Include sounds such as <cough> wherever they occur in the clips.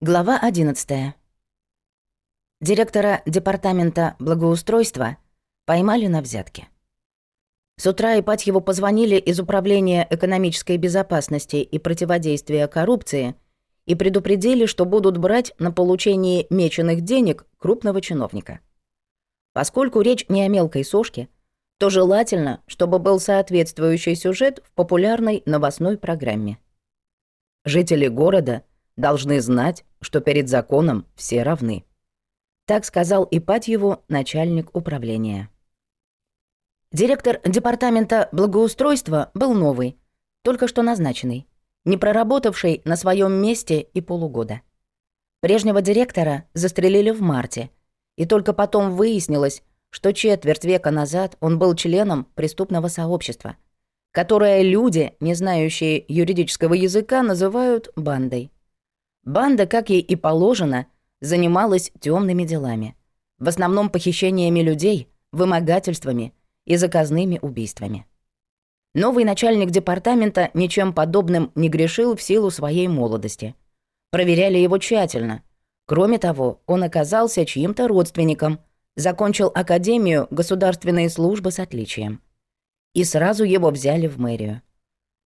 Глава 11. Директора департамента благоустройства поймали на взятке. С утра Ипатьеву позвонили из Управления экономической безопасности и противодействия коррупции и предупредили, что будут брать на получение меченых денег крупного чиновника. Поскольку речь не о мелкой сошке, то желательно, чтобы был соответствующий сюжет в популярной новостной программе. Жители города – должны знать, что перед законом все равны». Так сказал Ипатьеву начальник управления. Директор департамента благоустройства был новый, только что назначенный, не проработавший на своем месте и полугода. Прежнего директора застрелили в марте, и только потом выяснилось, что четверть века назад он был членом преступного сообщества, которое люди, не знающие юридического языка, называют бандой. Банда, как ей и положено, занималась темными делами. В основном похищениями людей, вымогательствами и заказными убийствами. Новый начальник департамента ничем подобным не грешил в силу своей молодости. Проверяли его тщательно. Кроме того, он оказался чьим-то родственником, закончил Академию государственной службы с отличием. И сразу его взяли в мэрию.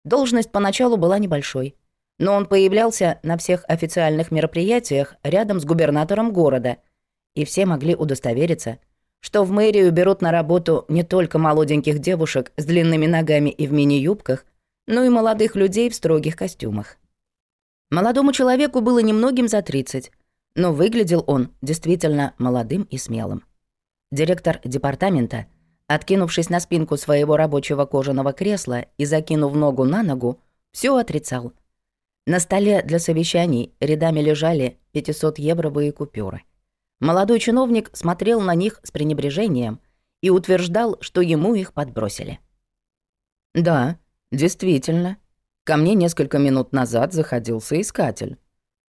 Должность поначалу была небольшой — но он появлялся на всех официальных мероприятиях рядом с губернатором города, и все могли удостовериться, что в мэрию берут на работу не только молоденьких девушек с длинными ногами и в мини-юбках, но и молодых людей в строгих костюмах. Молодому человеку было немногим за 30, но выглядел он действительно молодым и смелым. Директор департамента, откинувшись на спинку своего рабочего кожаного кресла и закинув ногу на ногу, все отрицал – на столе для совещаний рядами лежали 500-евровые купюры. Молодой чиновник смотрел на них с пренебрежением и утверждал, что ему их подбросили. «Да, действительно. Ко мне несколько минут назад заходил соискатель.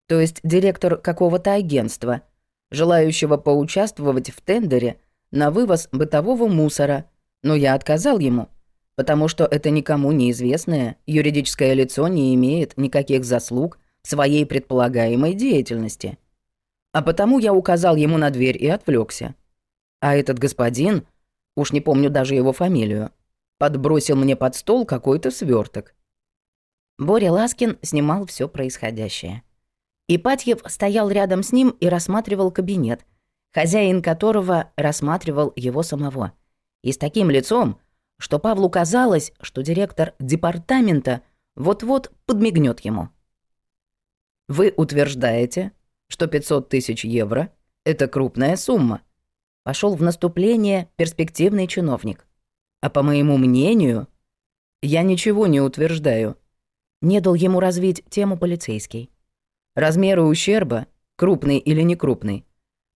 То есть директор какого-то агентства, желающего поучаствовать в тендере на вывоз бытового мусора, но я отказал ему» потому что это никому неизвестное юридическое лицо не имеет никаких заслуг в своей предполагаемой деятельности. А потому я указал ему на дверь и отвлекся. А этот господин, уж не помню даже его фамилию, подбросил мне под стол какой-то сверток. Боря Ласкин снимал все происходящее. Ипатьев стоял рядом с ним и рассматривал кабинет, хозяин которого рассматривал его самого. И с таким лицом, что Павлу казалось, что директор департамента вот-вот подмигнет ему. «Вы утверждаете, что 500 тысяч евро – это крупная сумма», – пошел в наступление перспективный чиновник. «А по моему мнению, я ничего не утверждаю», – не дал ему развить тему полицейский. «Размеры ущерба, крупный или некрупный,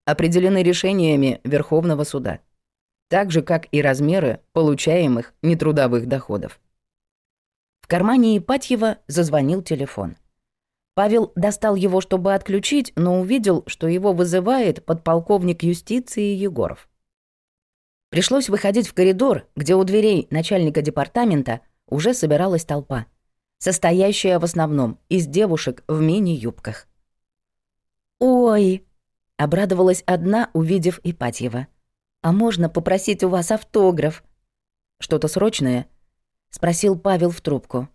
определены решениями Верховного суда так же, как и размеры получаемых нетрудовых доходов. В кармане Ипатьева зазвонил телефон. Павел достал его, чтобы отключить, но увидел, что его вызывает подполковник юстиции Егоров. Пришлось выходить в коридор, где у дверей начальника департамента уже собиралась толпа, состоящая в основном из девушек в мини-юбках. «Ой!» — обрадовалась одна, увидев Ипатьева. «А можно попросить у вас автограф?» «Что-то срочное?» — спросил Павел в трубку.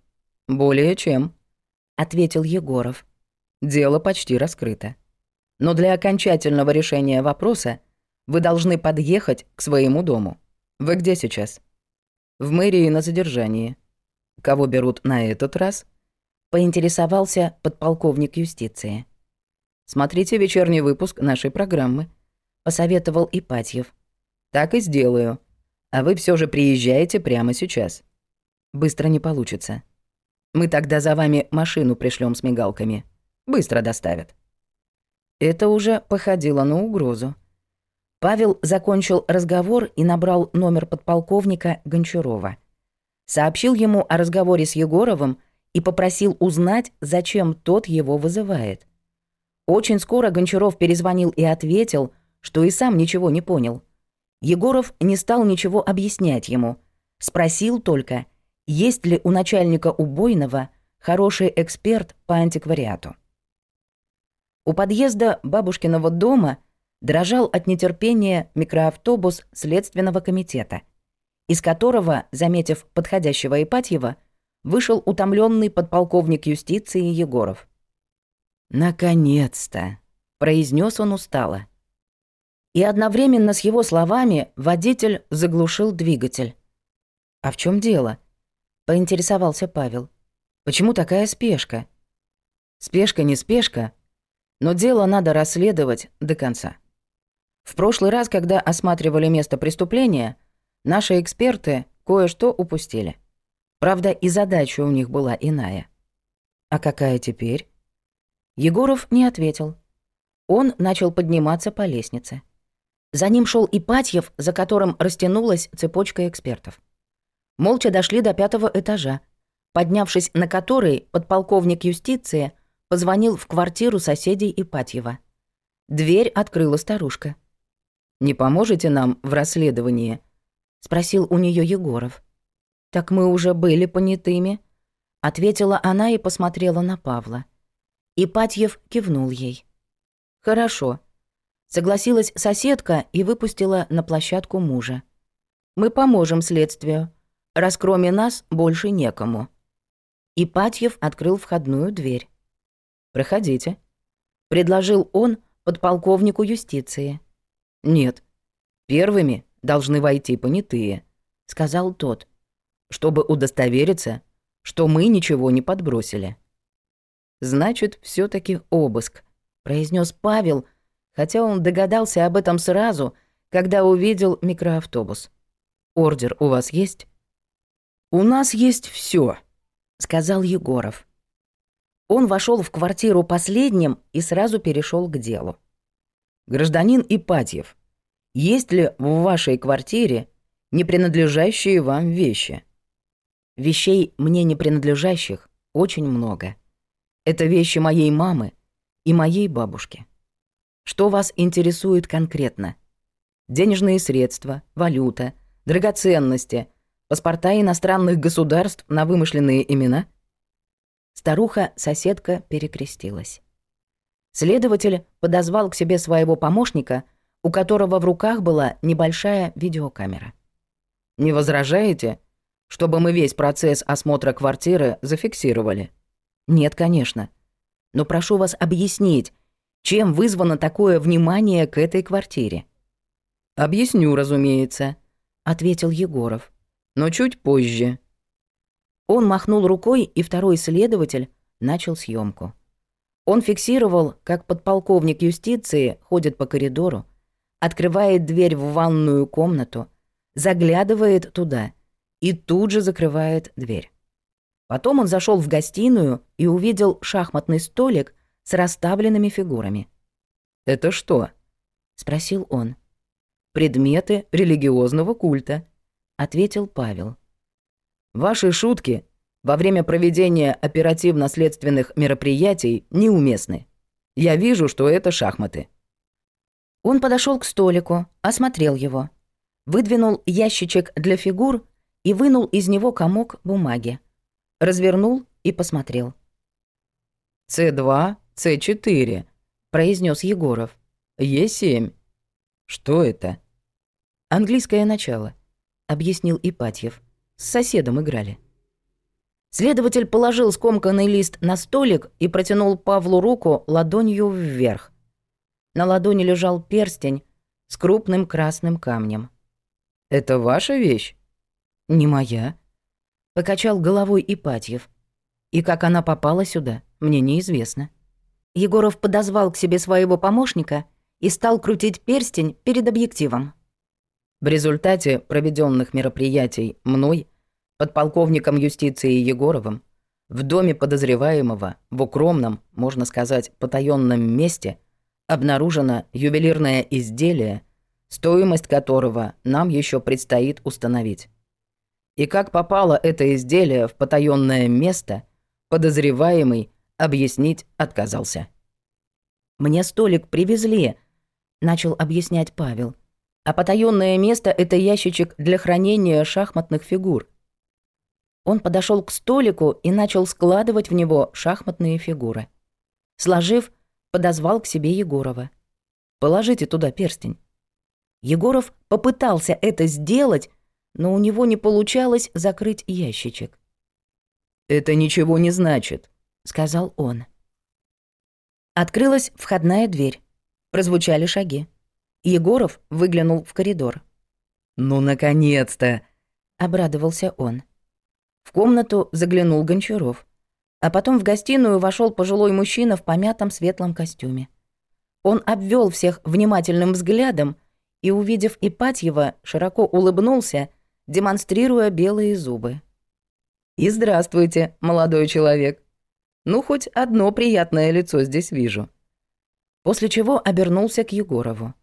«Более чем», — ответил Егоров. «Дело почти раскрыто. Но для окончательного решения вопроса вы должны подъехать к своему дому. Вы где сейчас?» «В мэрии на задержании». «Кого берут на этот раз?» — поинтересовался подполковник юстиции. «Смотрите вечерний выпуск нашей программы», — посоветовал Ипатьев. Так и сделаю. А вы все же приезжаете прямо сейчас. Быстро не получится. Мы тогда за вами машину пришлем с мигалками. Быстро доставят. Это уже походило на угрозу. Павел закончил разговор и набрал номер подполковника Гончарова. Сообщил ему о разговоре с Егоровым и попросил узнать, зачем тот его вызывает. Очень скоро Гончаров перезвонил и ответил, что и сам ничего не понял – Егоров не стал ничего объяснять ему. Спросил только, есть ли у начальника убойного хороший эксперт по антиквариату. У подъезда бабушкиного дома дрожал от нетерпения микроавтобус Следственного комитета, из которого, заметив подходящего Ипатьева, вышел утомленный подполковник юстиции Егоров. «Наконец-то!» — произнес он устало. И одновременно с его словами водитель заглушил двигатель. «А в чем дело?» — поинтересовался Павел. «Почему такая спешка?» «Спешка не спешка, но дело надо расследовать до конца». В прошлый раз, когда осматривали место преступления, наши эксперты кое-что упустили. Правда, и задача у них была иная. «А какая теперь?» Егоров не ответил. Он начал подниматься по лестнице. За ним шел Ипатьев, за которым растянулась цепочка экспертов. Молча дошли до пятого этажа, поднявшись на который подполковник юстиции позвонил в квартиру соседей Ипатьева. Дверь открыла старушка. «Не поможете нам в расследовании?» — спросил у нее Егоров. «Так мы уже были понятыми», — ответила она и посмотрела на Павла. Ипатьев кивнул ей. «Хорошо», Согласилась соседка и выпустила на площадку мужа. «Мы поможем следствию. Раз кроме нас больше некому». Ипатьев открыл входную дверь. «Проходите», — предложил он подполковнику юстиции. «Нет, первыми должны войти понятые», — сказал тот, «чтобы удостовериться, что мы ничего не подбросили». «Значит, все таки обыск», — произнес Павел, — хотя он догадался об этом сразу, когда увидел микроавтобус. «Ордер у вас есть?» «У нас есть все, сказал Егоров. Он вошел в квартиру последним и сразу перешел к делу. «Гражданин Ипатьев, есть ли в вашей квартире не принадлежащие вам вещи?» «Вещей мне не принадлежащих очень много. Это вещи моей мамы и моей бабушки». Что вас интересует конкретно? Денежные средства, валюта, драгоценности, паспорта иностранных государств на вымышленные имена? Старуха-соседка перекрестилась. Следователь подозвал к себе своего помощника, у которого в руках была небольшая видеокамера. «Не возражаете, чтобы мы весь процесс осмотра квартиры зафиксировали?» «Нет, конечно. Но прошу вас объяснить, чем вызвано такое внимание к этой квартире? «Объясню, разумеется», — ответил Егоров. «Но чуть позже». Он махнул рукой, и второй следователь начал съемку. Он фиксировал, как подполковник юстиции ходит по коридору, открывает дверь в ванную комнату, заглядывает туда и тут же закрывает дверь. Потом он зашел в гостиную и увидел шахматный столик — с расставленными фигурами. «Это что?» — спросил он. «Предметы религиозного культа», — ответил Павел. «Ваши шутки во время проведения оперативно-следственных мероприятий неуместны. Я вижу, что это шахматы». Он подошел к столику, осмотрел его, выдвинул ящичек для фигур и вынул из него комок бумаги. Развернул и посмотрел. c2 с4», — произнес Егоров. «Е7». «Что это?» «Английское начало», — объяснил Ипатьев. «С соседом играли». Следователь положил скомканный лист на столик и протянул Павлу руку ладонью вверх. На ладони лежал перстень с крупным красным камнем. «Это ваша вещь?» «Не моя», — покачал головой Ипатьев. «И как она попала сюда, мне неизвестно». Егоров подозвал к себе своего помощника и стал крутить перстень перед объективом. В результате проведенных мероприятий мной, подполковником юстиции Егоровым, в доме подозреваемого в укромном, можно сказать, потаенном месте обнаружено ювелирное изделие, стоимость которого нам еще предстоит установить. И как попало это изделие в потаенное место, подозреваемый объяснить отказался. «Мне столик привезли», — начал объяснять Павел. «А потаённое место — это ящичек для хранения шахматных фигур». Он подошёл к столику и начал складывать в него шахматные фигуры. Сложив, подозвал к себе Егорова. «Положите туда перстень». Егоров попытался это сделать, но у него не получалось закрыть ящичек. «Это ничего не значит», — сказал он. Открылась входная дверь. Прозвучали шаги. Егоров выглянул в коридор. «Ну, наконец-то!» — обрадовался он. В комнату заглянул Гончаров. А потом в гостиную вошел пожилой мужчина в помятом светлом костюме. Он обвел всех внимательным взглядом и, увидев Ипатьева, широко улыбнулся, демонстрируя белые зубы. «И здравствуйте, молодой человек!» Ну, хоть одно приятное лицо здесь вижу». После чего обернулся к Егорову.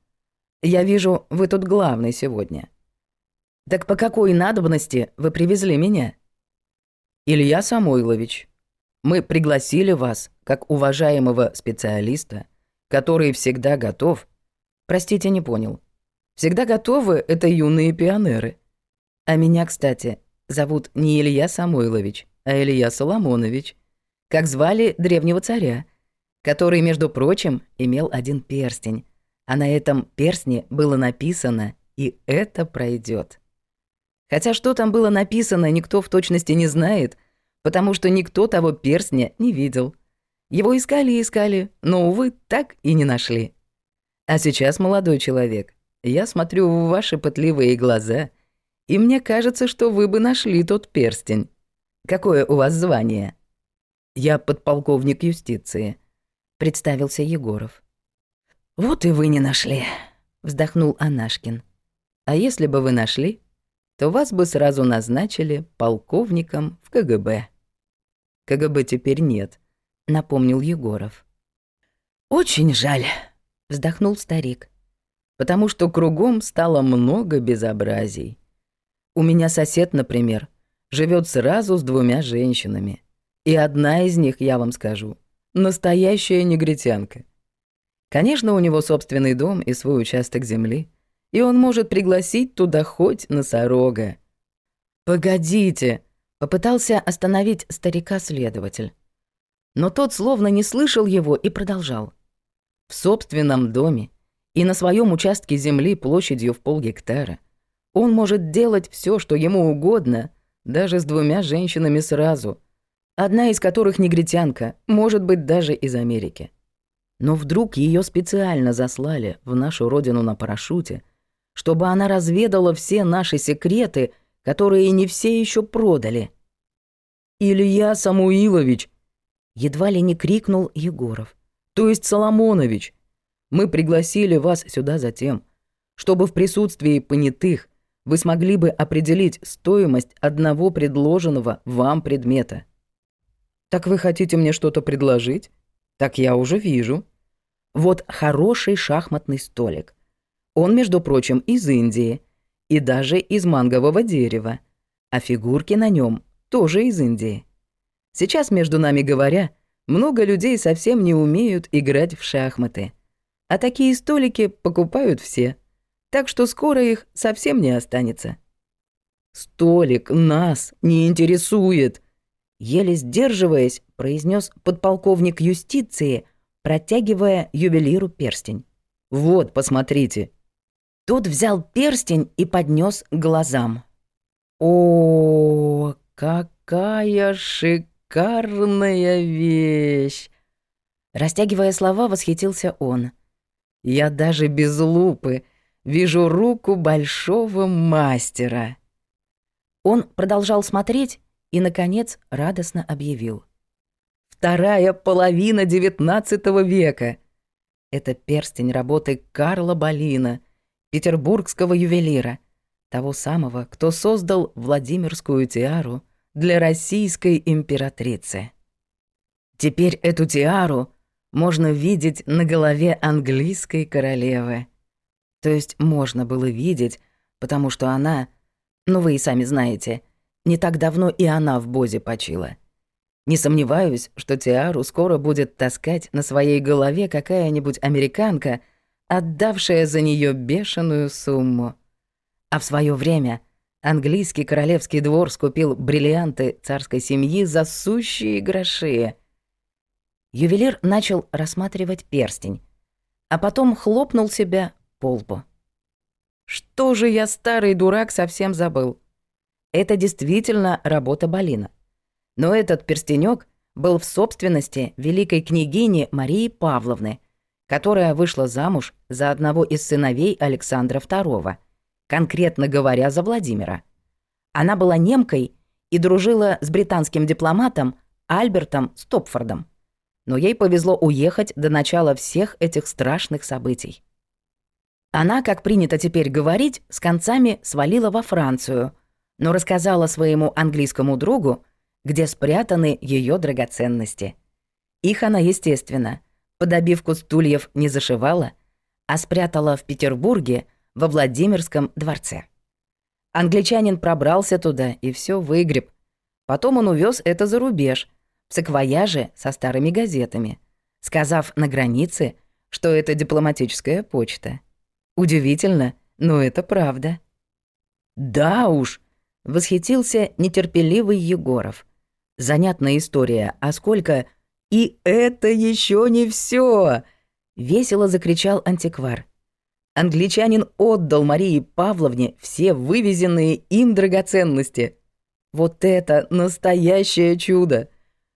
«Я вижу, вы тут главный сегодня». «Так по какой надобности вы привезли меня?» «Илья Самойлович, мы пригласили вас, как уважаемого специалиста, который всегда готов...» «Простите, не понял. Всегда готовы — это юные пионеры. А меня, кстати, зовут не Илья Самойлович, а Илья Соломонович как звали древнего царя, который, между прочим, имел один перстень, а на этом перстне было написано «И это пройдет». Хотя что там было написано, никто в точности не знает, потому что никто того перстня не видел. Его искали и искали, но, увы, так и не нашли. А сейчас, молодой человек, я смотрю в ваши пытливые глаза, и мне кажется, что вы бы нашли тот перстень. Какое у вас звание?» Я подполковник юстиции», — представился Егоров. «Вот и вы не нашли», — вздохнул Анашкин. «А если бы вы нашли, то вас бы сразу назначили полковником в КГБ». «КГБ теперь нет», — напомнил Егоров. «Очень жаль», — вздохнул старик, «потому что кругом стало много безобразий. У меня сосед, например, живет сразу с двумя женщинами — и одна из них, я вам скажу, настоящая негритянка. Конечно, у него собственный дом и свой участок земли, и он может пригласить туда хоть носорога. «Погодите!» — попытался остановить старика-следователь. Но тот словно не слышал его и продолжал. «В собственном доме и на своем участке земли площадью в полгектара он может делать все, что ему угодно, даже с двумя женщинами сразу — Одна из которых негритянка, может быть, даже из Америки. Но вдруг ее специально заслали в нашу родину на парашюте, чтобы она разведала все наши секреты, которые не все еще продали. «Илья Самуилович!» — едва ли не крикнул Егоров. «То есть Соломонович! Мы пригласили вас сюда затем, чтобы в присутствии понятых вы смогли бы определить стоимость одного предложенного вам предмета». Так вы хотите мне что-то предложить? Так я уже вижу. Вот хороший шахматный столик. Он, между прочим, из Индии. И даже из мангового дерева. А фигурки на нем тоже из Индии. Сейчас, между нами говоря, много людей совсем не умеют играть в шахматы. А такие столики покупают все. Так что скоро их совсем не останется. «Столик нас не интересует», еле сдерживаясь, произнес подполковник юстиции, протягивая ювелиру перстень. «Вот, посмотрите!» Тот взял перстень и поднес к глазам. «О, какая шикарная вещь!» Растягивая слова, восхитился он. «Я даже без лупы вижу руку большого мастера!» Он продолжал смотреть, и, наконец, радостно объявил. «Вторая половина XIX века!» Это перстень работы Карла Балина, петербургского ювелира, того самого, кто создал Владимирскую тиару для российской императрицы. Теперь эту тиару можно видеть на голове английской королевы. То есть можно было видеть, потому что она, ну вы и сами знаете — не так давно и она в Бозе почила. Не сомневаюсь, что Тиару скоро будет таскать на своей голове какая-нибудь американка, отдавшая за нее бешеную сумму. А в свое время английский королевский двор скупил бриллианты царской семьи за сущие гроши. Ювелир начал рассматривать перстень, а потом хлопнул себя по лбу. «Что же я, старый дурак, совсем забыл?» Это действительно работа Балина. Но этот перстенек был в собственности великой княгини Марии Павловны, которая вышла замуж за одного из сыновей Александра II, конкретно говоря, за Владимира. Она была немкой и дружила с британским дипломатом Альбертом Стопфордом. Но ей повезло уехать до начала всех этих страшных событий. Она, как принято теперь говорить, с концами свалила во Францию – но рассказала своему английскому другу, где спрятаны ее драгоценности. Их она, естественно, под обивку стульев не зашивала, а спрятала в Петербурге во Владимирском дворце. Англичанин пробрался туда и все выгреб. Потом он увез это за рубеж, в саквояже со старыми газетами, сказав на границе, что это дипломатическая почта. Удивительно, но это правда. «Да уж», Восхитился нетерпеливый Егоров. Занятная история, а сколько... «И это еще не все! весело закричал антиквар. Англичанин отдал Марии Павловне все вывезенные им драгоценности. Вот это настоящее чудо!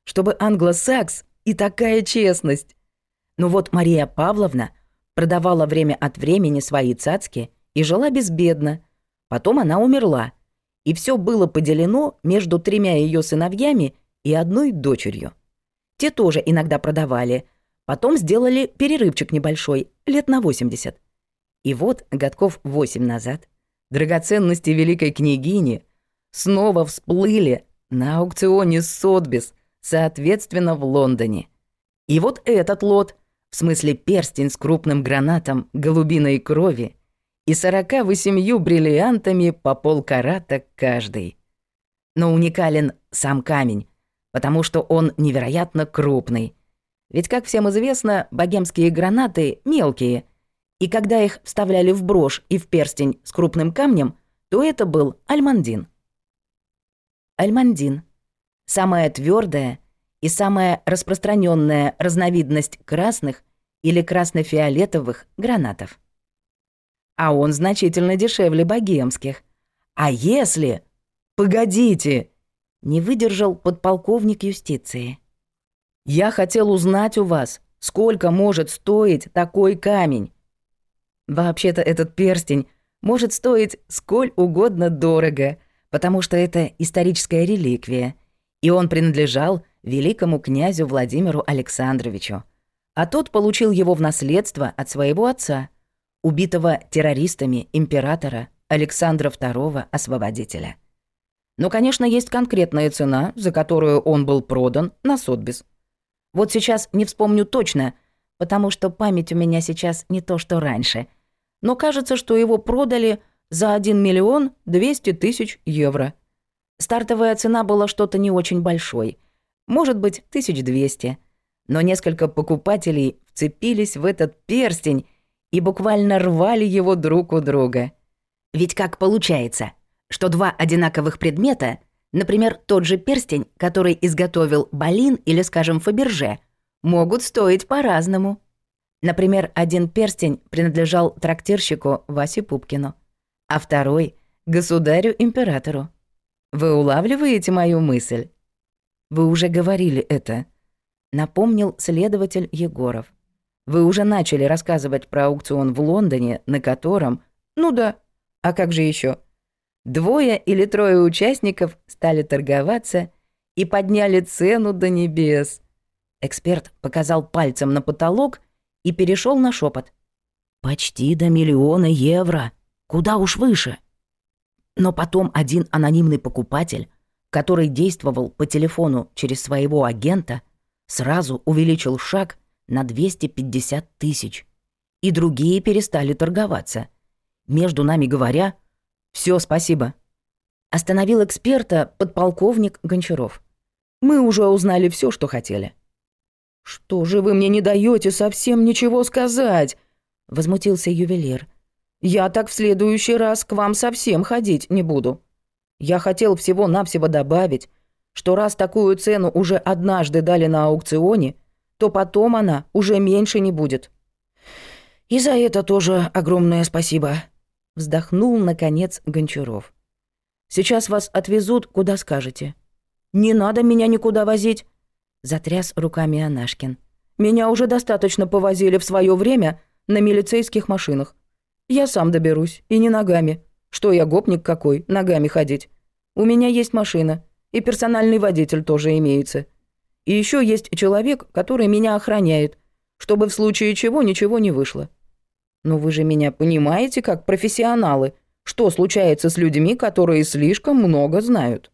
Чтобы англосакс и такая честность! Ну вот Мария Павловна продавала время от времени свои цацки и жила безбедно. Потом она умерла, и все было поделено между тремя ее сыновьями и одной дочерью. Те тоже иногда продавали, потом сделали перерывчик небольшой, лет на 80. И вот, годков 8 назад, драгоценности великой княгини снова всплыли на аукционе Сотбис, соответственно, в Лондоне. И вот этот лот, в смысле перстень с крупным гранатом голубиной крови – и 48 бриллиантами по полкарата каждый. Но уникален сам камень, потому что он невероятно крупный. Ведь, как всем известно, богемские гранаты мелкие, и когда их вставляли в брошь и в перстень с крупным камнем, то это был альмандин. Альмандин – самая твердая и самая распространенная разновидность красных или красно-фиолетовых гранатов а он значительно дешевле богемских. А если... Погодите!» Не выдержал подполковник юстиции. «Я хотел узнать у вас, сколько может стоить такой камень?» «Вообще-то этот перстень может стоить сколь угодно дорого, потому что это историческая реликвия, и он принадлежал великому князю Владимиру Александровичу. А тот получил его в наследство от своего отца — убитого террористами императора Александра II Освободителя. Но, конечно, есть конкретная цена, за которую он был продан на Сотбис. Вот сейчас не вспомню точно, потому что память у меня сейчас не то, что раньше. Но кажется, что его продали за 1 миллион 200 тысяч евро. Стартовая цена была что-то не очень большой. Может быть, 1200. Но несколько покупателей вцепились в этот перстень и буквально рвали его друг у друга. Ведь как получается, что два одинаковых предмета, например, тот же перстень, который изготовил Балин или, скажем, Фаберже, могут стоить по-разному. Например, один перстень принадлежал трактирщику Васе Пупкину, а второй — государю-императору. Вы улавливаете мою мысль? Вы уже говорили это, — напомнил следователь Егоров. — вы уже начали рассказывать про аукцион в Лондоне, на котором... Ну да, а как же еще? Двое или трое участников стали торговаться и подняли цену до небес. Эксперт показал пальцем на потолок и перешел на шепот. «Почти до миллиона евро. Куда уж выше». Но потом один анонимный покупатель, который действовал по телефону через своего агента, сразу увеличил шаг на 250 тысяч. И другие перестали торговаться. Между нами говоря, все, спасибо. Остановил эксперта подполковник Гончаров. Мы уже узнали все, что хотели. Что же вы мне не даете совсем ничего сказать? возмутился ювелир. Я так в следующий раз к вам совсем ходить не буду. Я хотел всего-навсего добавить, что раз такую цену уже однажды дали на аукционе, то потом она уже меньше не будет. И за это тоже огромное спасибо, вздохнул наконец Гончаров. Сейчас вас отвезут, куда скажете. Не надо меня никуда возить, затряс руками Анашкин. Меня уже достаточно повозили в свое время на милицейских машинах. Я сам доберусь, и не ногами. Что я гопник какой, ногами ходить. У меня есть машина, и персональный водитель тоже имеется. И еще есть человек, который меня охраняет, чтобы в случае чего ничего не вышло. Но вы же меня понимаете как профессионалы, что случается с людьми, которые слишком много знают».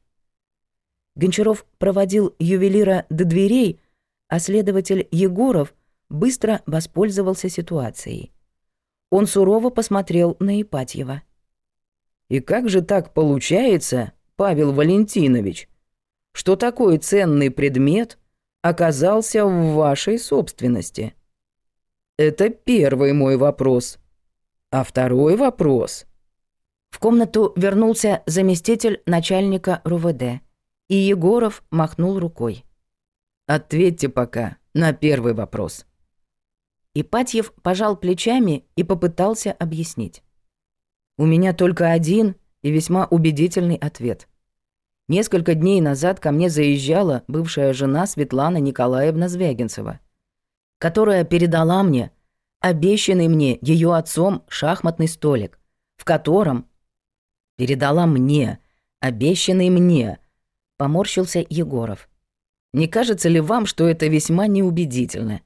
Гончаров проводил ювелира до дверей, а следователь Егоров быстро воспользовался ситуацией. Он сурово посмотрел на Ипатьева. «И как же так получается, Павел Валентинович?» что такой ценный предмет оказался в вашей собственности? Это первый мой вопрос. А второй вопрос. В комнату вернулся заместитель начальника РУВД, и Егоров махнул рукой. Ответьте пока на первый вопрос. Ипатьев пожал плечами и попытался объяснить. У меня только один и весьма убедительный ответ – Несколько дней назад ко мне заезжала бывшая жена Светлана Николаевна Звягинцева, которая передала мне обещанный мне ее отцом шахматный столик, в котором... Передала мне, обещанный мне, поморщился Егоров. Не кажется ли вам, что это весьма неубедительно?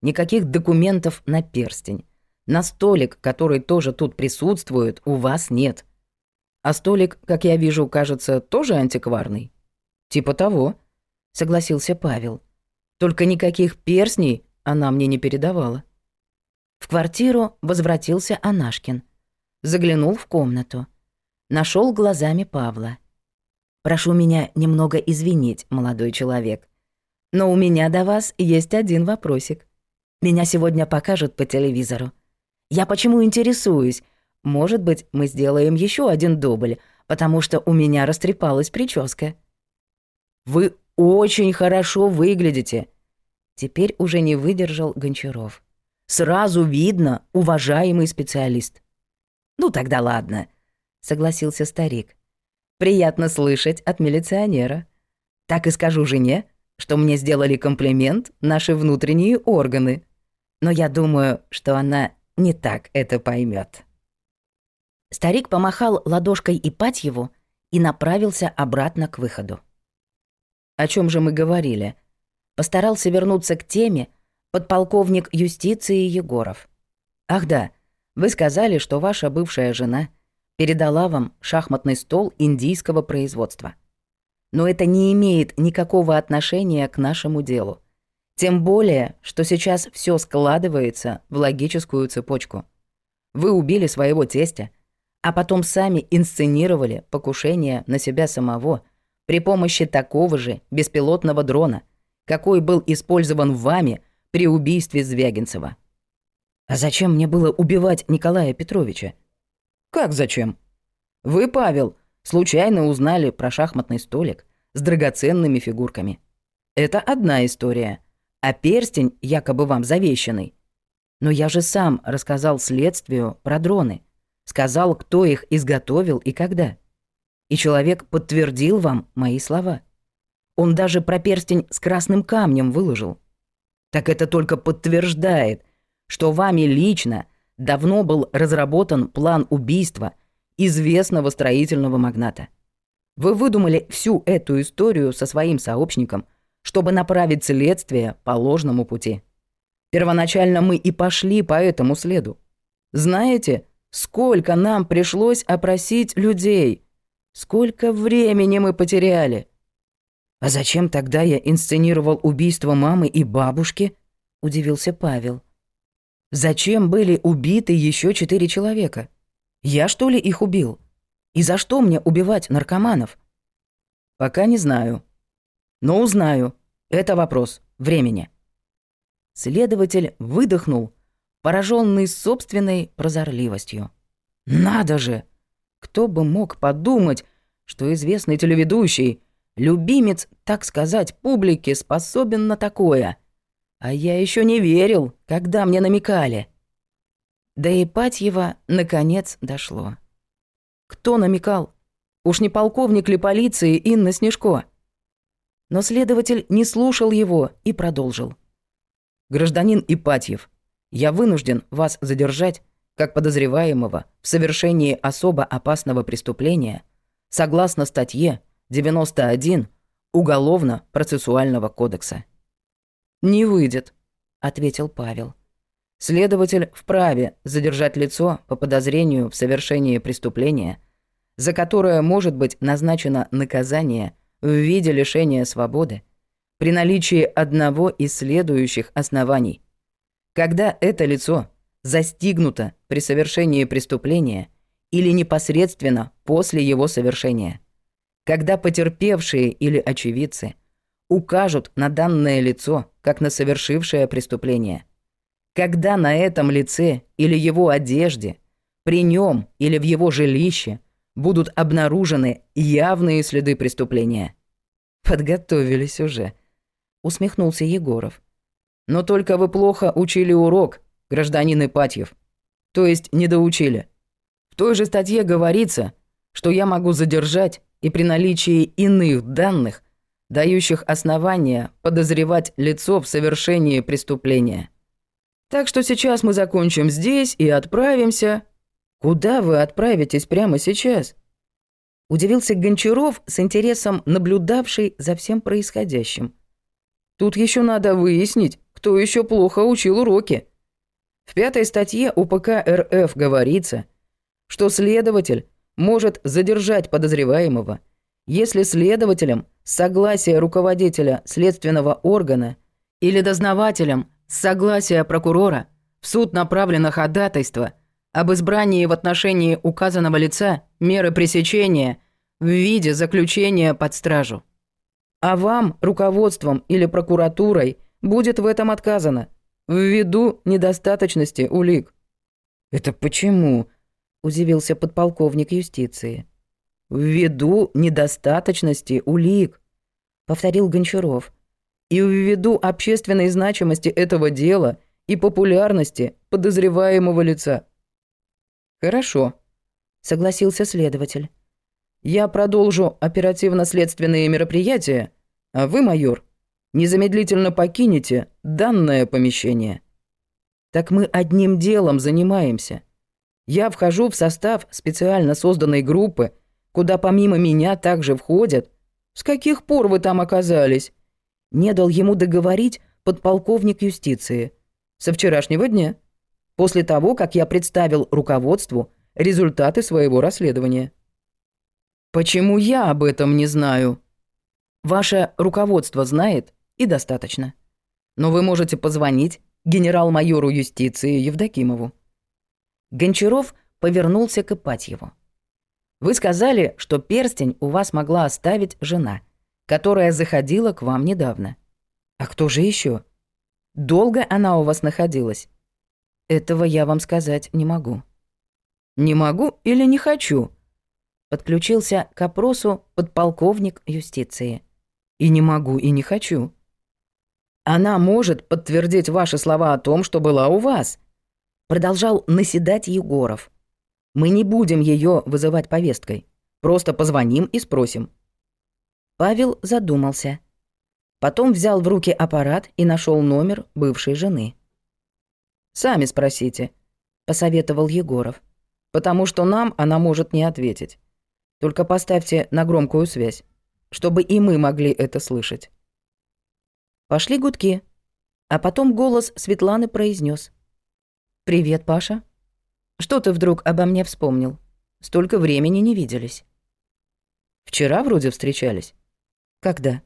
Никаких документов на перстень. На столик, который тоже тут присутствует, у вас нет. — а столик, как я вижу, кажется, тоже антикварный. Типа того, согласился Павел. Только никаких перстней она мне не передавала. В квартиру возвратился Анашкин. Заглянул в комнату. Нашел глазами Павла. «Прошу меня немного извинить, молодой человек. Но у меня до вас есть один вопросик. Меня сегодня покажут по телевизору. Я почему интересуюсь, может быть, мы сделаем еще один дубль, потому что у меня растрепалась прическа. Вы очень хорошо выглядите. Теперь уже не выдержал Гончаров. Сразу видно, уважаемый специалист. Ну тогда ладно, согласился старик. Приятно слышать от милиционера. Так и скажу жене, что мне сделали комплимент наши внутренние органы. Но я думаю, что она не так это поймет. Старик помахал ладошкой Ипатьеву и направился обратно к выходу. «О чем же мы говорили?» Постарался вернуться к теме подполковник юстиции Егоров. «Ах да, вы сказали, что ваша бывшая жена передала вам шахматный стол индийского производства. Но это не имеет никакого отношения к нашему делу. Тем более, что сейчас все складывается в логическую цепочку. Вы убили своего тестя — а потом сами инсценировали покушение на себя самого при помощи такого же беспилотного дрона, какой был использован вами при убийстве Звягинцева. А зачем мне было убивать Николая Петровича? Как зачем? Вы, Павел, случайно узнали про шахматный столик с драгоценными фигурками. Это одна история. А перстень, якобы вам завещанный. Но я же сам рассказал следствию про дроны – сказал, кто их изготовил и когда. И человек подтвердил вам мои слова. Он даже про перстень с красным камнем выложил. Так это только подтверждает, что вами лично давно был разработан план убийства известного строительного магната. Вы выдумали всю эту историю со своим сообщником, чтобы направить следствие по ложному пути. Первоначально мы и пошли по этому следу. Знаете, Сколько нам пришлось опросить людей? Сколько времени мы потеряли? А зачем тогда я инсценировал убийство мамы и бабушки? Удивился Павел. Зачем были убиты еще четыре человека? Я что ли их убил? И за что мне убивать наркоманов? Пока не знаю. Но узнаю. Это вопрос времени. Следователь выдохнул пораженный собственной прозорливостью. Надо же! Кто бы мог подумать, что известный телеведущий, любимец, так сказать, публики способен на такое. А я еще не верил, когда мне намекали. До Ипатьева наконец дошло. Кто намекал? Уж не полковник ли полиции Инна Снежко? Но следователь не слушал его и продолжил. «Гражданин Ипатьев, я вынужден вас задержать как подозреваемого в совершении особо опасного преступления согласно статье 91 Уголовно-процессуального кодекса». «Не выйдет», — ответил Павел. «Следователь вправе задержать лицо по подозрению в совершении преступления, за которое может быть назначено наказание в виде лишения свободы при наличии одного из следующих оснований когда это лицо застигнуто при совершении преступления или непосредственно после его совершения. Когда потерпевшие или очевидцы укажут на данное лицо как на совершившее преступление. Когда на этом лице или его одежде, при нем или в его жилище будут обнаружены явные следы преступления. Подготовились уже, усмехнулся Егоров. Но только вы плохо учили урок, гражданин Ипатьев. То есть не доучили. В той же статье говорится, что я могу задержать и при наличии иных данных, дающих основания подозревать лицо в совершении преступления. Так что сейчас мы закончим здесь и отправимся... Куда вы отправитесь прямо сейчас? Удивился Гончаров с интересом, наблюдавший за всем происходящим. Тут еще надо выяснить, кто еще плохо учил уроки. В пятой статье УПК РФ говорится, что следователь может задержать подозреваемого, если следователем согласие руководителя следственного органа или дознавателем согласия прокурора в суд направлено ходатайство об избрании в отношении указанного лица меры пресечения в виде заключения под стражу. А вам, руководством или прокуратурой – Будет в этом отказано. Ввиду недостаточности улик». «Это почему?» – удивился подполковник юстиции. «Ввиду недостаточности улик», – повторил Гончаров. «И ввиду общественной значимости этого дела и популярности подозреваемого лица». «Хорошо», – согласился следователь. «Я продолжу оперативно-следственные мероприятия, а вы, майор, незамедлительно покинете данное помещение. Так мы одним делом занимаемся. Я вхожу в состав специально созданной группы, куда помимо меня также входят. С каких пор вы там оказались? Не дал ему договорить подполковник юстиции. Со вчерашнего дня. После того, как я представил руководству результаты своего расследования. Почему я об этом не знаю? Ваше руководство знает? и достаточно. Но вы можете позвонить генерал-майору юстиции Евдокимову». Гончаров повернулся к Ипатьеву. «Вы сказали, что перстень у вас могла оставить жена, которая заходила к вам недавно. А кто же еще? Долго она у вас находилась?» «Этого я вам сказать не могу». «Не могу или не хочу?» Подключился к опросу подполковник юстиции. «И не могу, и не хочу». Она может подтвердить ваши слова о том, что была у вас», — продолжал наседать Егоров. «Мы не будем ее вызывать повесткой. Просто позвоним и спросим». Павел задумался. Потом взял в руки аппарат и нашел номер бывшей жены. «Сами спросите», — посоветовал Егоров. «Потому что нам она может не ответить. Только поставьте на громкую связь, чтобы и мы могли это слышать». Пошли гудки. А потом голос Светланы произнес: «Привет, Паша. Что ты вдруг обо мне вспомнил? Столько времени не виделись». «Вчера вроде встречались». «Когда?»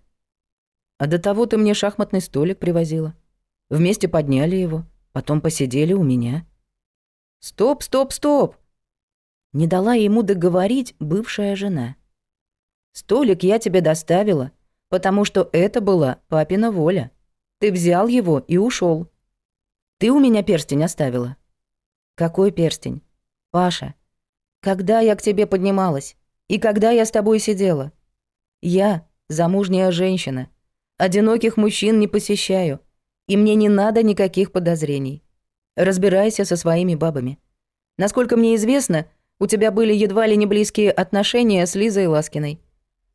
«А до того ты мне шахматный столик привозила. Вместе подняли его, потом посидели у меня». «Стоп, стоп, стоп!» Не дала ему договорить бывшая жена. «Столик я тебе доставила, потому что это была папина воля. Ты взял его и ушел. Ты у меня перстень оставила». «Какой перстень?» «Паша, когда я к тебе поднималась и когда я с тобой сидела?» «Я замужняя женщина. Одиноких мужчин не посещаю, и мне не надо никаких подозрений. Разбирайся со своими бабами. Насколько мне известно, у тебя были едва ли не близкие отношения с Лизой Ласкиной.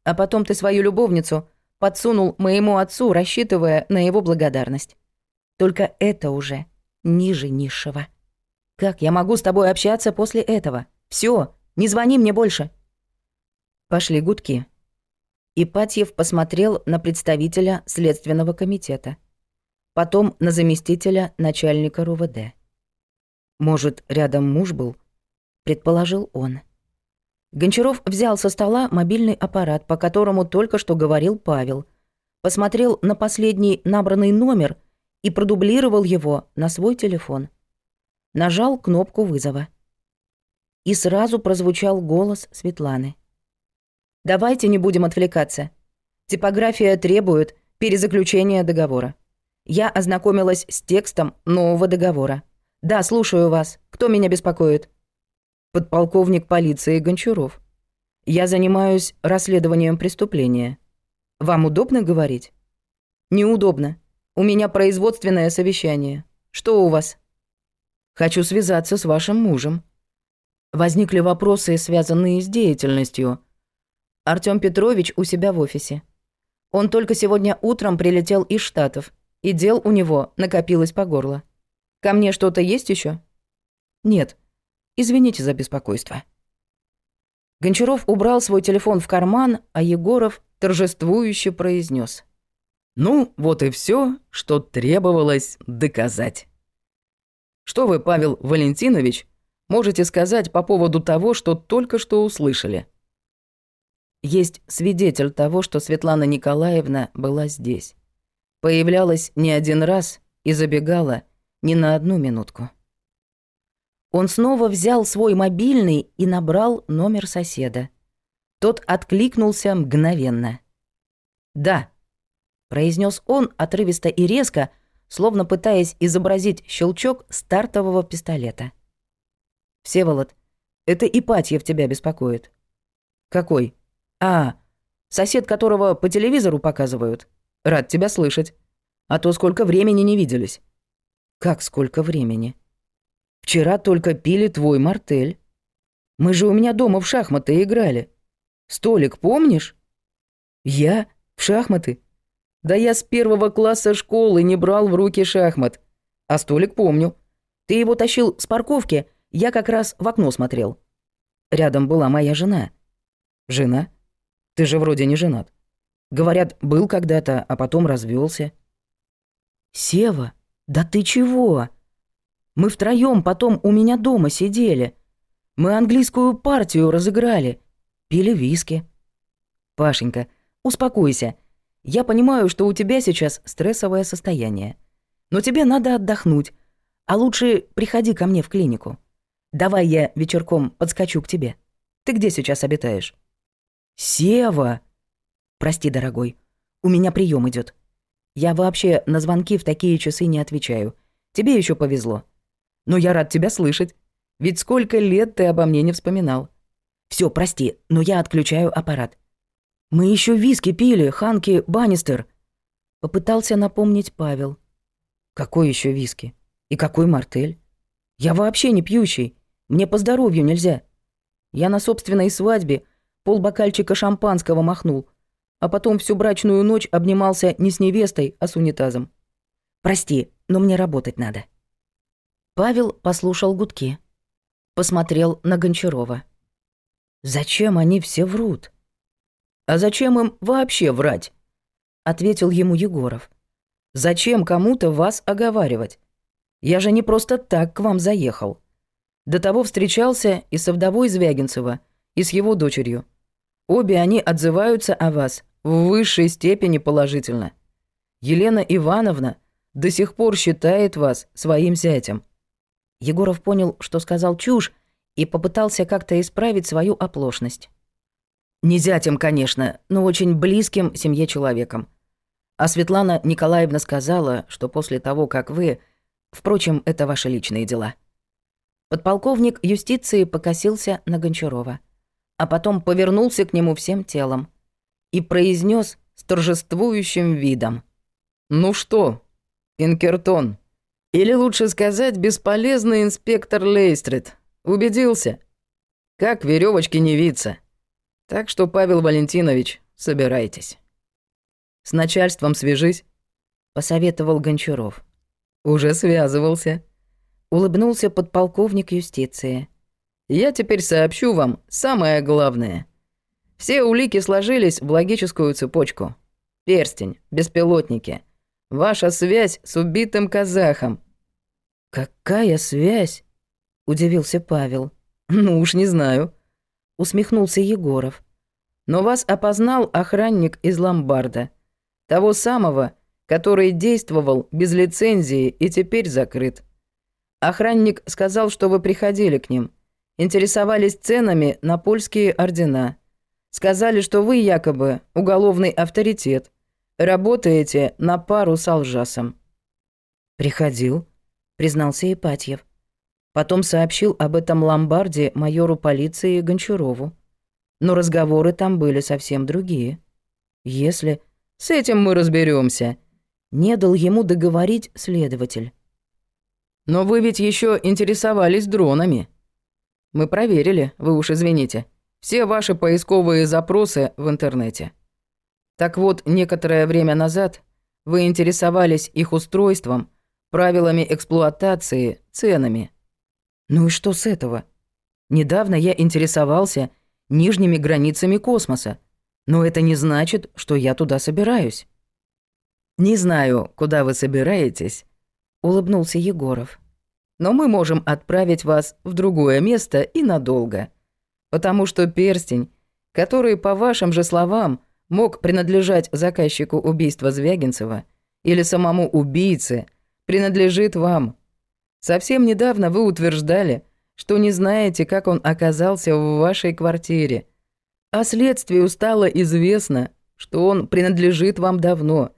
А потом ты свою любовницу подсунул моему отцу, рассчитывая на его благодарность. Только это уже ниже низшего. Как я могу с тобой общаться после этого? Все, не звони мне больше. Пошли гудки. Ипатьев посмотрел на представителя Следственного комитета. Потом на заместителя начальника РУВД. Может, рядом муж был? Предположил он. — Гончаров взял со стола мобильный аппарат, по которому только что говорил Павел, посмотрел на последний набранный номер и продублировал его на свой телефон. Нажал кнопку вызова. И сразу прозвучал голос Светланы. «Давайте не будем отвлекаться. Типография требует перезаключения договора. Я ознакомилась с текстом нового договора. Да, слушаю вас. Кто меня беспокоит?» подполковник полиции Гончаров. Я занимаюсь расследованием преступления. Вам удобно говорить? Неудобно. У меня производственное совещание. Что у вас? Хочу связаться с вашим мужем. Возникли вопросы, связанные с деятельностью. Артём Петрович у себя в офисе. Он только сегодня утром прилетел из Штатов, и дел у него накопилось по горло. Ко мне что-то есть еще? Нет, Извините за беспокойство». Гончаров убрал свой телефон в карман, а Егоров торжествующе произнес. «Ну, вот и все, что требовалось доказать». «Что вы, Павел Валентинович, можете сказать по поводу того, что только что услышали?» Есть свидетель того, что Светлана Николаевна была здесь. Появлялась не один раз и забегала не на одну минутку. Он снова взял свой мобильный и набрал номер соседа. Тот откликнулся мгновенно. «Да», — произнес он отрывисто и резко, словно пытаясь изобразить щелчок стартового пистолета. «Всеволод, это Ипатьев тебя беспокоит». «Какой?» «А, сосед, которого по телевизору показывают. Рад тебя слышать. А то сколько времени не виделись». «Как сколько времени?» Вчера только пили твой мартель. Мы же у меня дома в шахматы играли. Столик, помнишь? Я? В шахматы? Да я с первого класса школы не брал в руки шахмат. А столик помню. Ты его тащил с парковки, я как раз в окно смотрел. Рядом была моя жена. Жена? Ты же вроде не женат. Говорят, был когда-то, а потом развелся. Сева, да ты чего? Мы втроем потом у меня дома сидели. Мы английскую партию разыграли. Пили виски. Пашенька, успокойся. Я понимаю, что у тебя сейчас стрессовое состояние. Но тебе надо отдохнуть. А лучше приходи ко мне в клинику. Давай я вечерком подскочу к тебе. Ты где сейчас обитаешь? Сева! Прости, дорогой. У меня прием идет. Я вообще на звонки в такие часы не отвечаю. Тебе еще повезло. Но я рад тебя слышать. Ведь сколько лет ты обо мне не вспоминал. Все, прости, но я отключаю аппарат. Мы еще виски пили, Ханки, Баннистер. Попытался напомнить Павел. Какой еще виски? И какой мартель? Я вообще не пьющий. Мне по здоровью нельзя. Я на собственной свадьбе пол бокальчика шампанского махнул, а потом всю брачную ночь обнимался не с невестой, а с унитазом. Прости, но мне работать надо. Павел послушал гудки. Посмотрел на Гончарова. «Зачем они все врут?» «А зачем им вообще врать?» — ответил ему Егоров. «Зачем кому-то вас оговаривать? Я же не просто так к вам заехал. До того встречался и со вдовой Звягинцева, и с его дочерью. Обе они отзываются о вас в высшей степени положительно. Елена Ивановна до сих пор считает вас своим зятем. Егоров понял, что сказал чушь, и попытался как-то исправить свою оплошность. Не зятем, конечно, но очень близким семье человеком. А Светлана Николаевна сказала, что после того, как вы... Впрочем, это ваши личные дела. Подполковник юстиции покосился на Гончарова, а потом повернулся к нему всем телом и произнес с торжествующим видом. «Ну что, Пинкертон?» Или лучше сказать, бесполезный инспектор Лейстрит. Убедился. Как веревочки не виться. Так что, Павел Валентинович, собирайтесь. С начальством свяжись, посоветовал Гончаров. Уже связывался. Улыбнулся подполковник юстиции. Я теперь сообщу вам самое главное. Все улики сложились в логическую цепочку. Перстень, беспилотники — Ваша связь с убитым казахом». «Какая связь?» – удивился Павел. <laughs> «Ну уж не знаю», – усмехнулся Егоров. «Но вас опознал охранник из ломбарда. Того самого, который действовал без лицензии и теперь закрыт. Охранник сказал, что вы приходили к ним, интересовались ценами на польские ордена. Сказали, что вы якобы уголовный авторитет, Работаете на пару с Алжасом». «Приходил», — признался Ипатьев. Потом сообщил об этом ломбарде майору полиции Гончарову. Но разговоры там были совсем другие. «Если...» «С этим мы разберемся. не дал ему договорить следователь. «Но вы ведь еще интересовались дронами». «Мы проверили, вы уж извините, все ваши поисковые запросы в интернете». Так вот, некоторое время назад вы интересовались их устройством, правилами эксплуатации, ценами. Ну и что с этого? Недавно я интересовался нижними границами космоса, но это не значит, что я туда собираюсь. «Не знаю, куда вы собираетесь», — улыбнулся Егоров. «Но мы можем отправить вас в другое место и надолго. Потому что перстень, который, по вашим же словам, — мог принадлежать заказчику убийства Звягинцева или самому убийце, принадлежит вам. Совсем недавно вы утверждали, что не знаете, как он оказался в вашей квартире. А следствию стало известно, что он принадлежит вам давно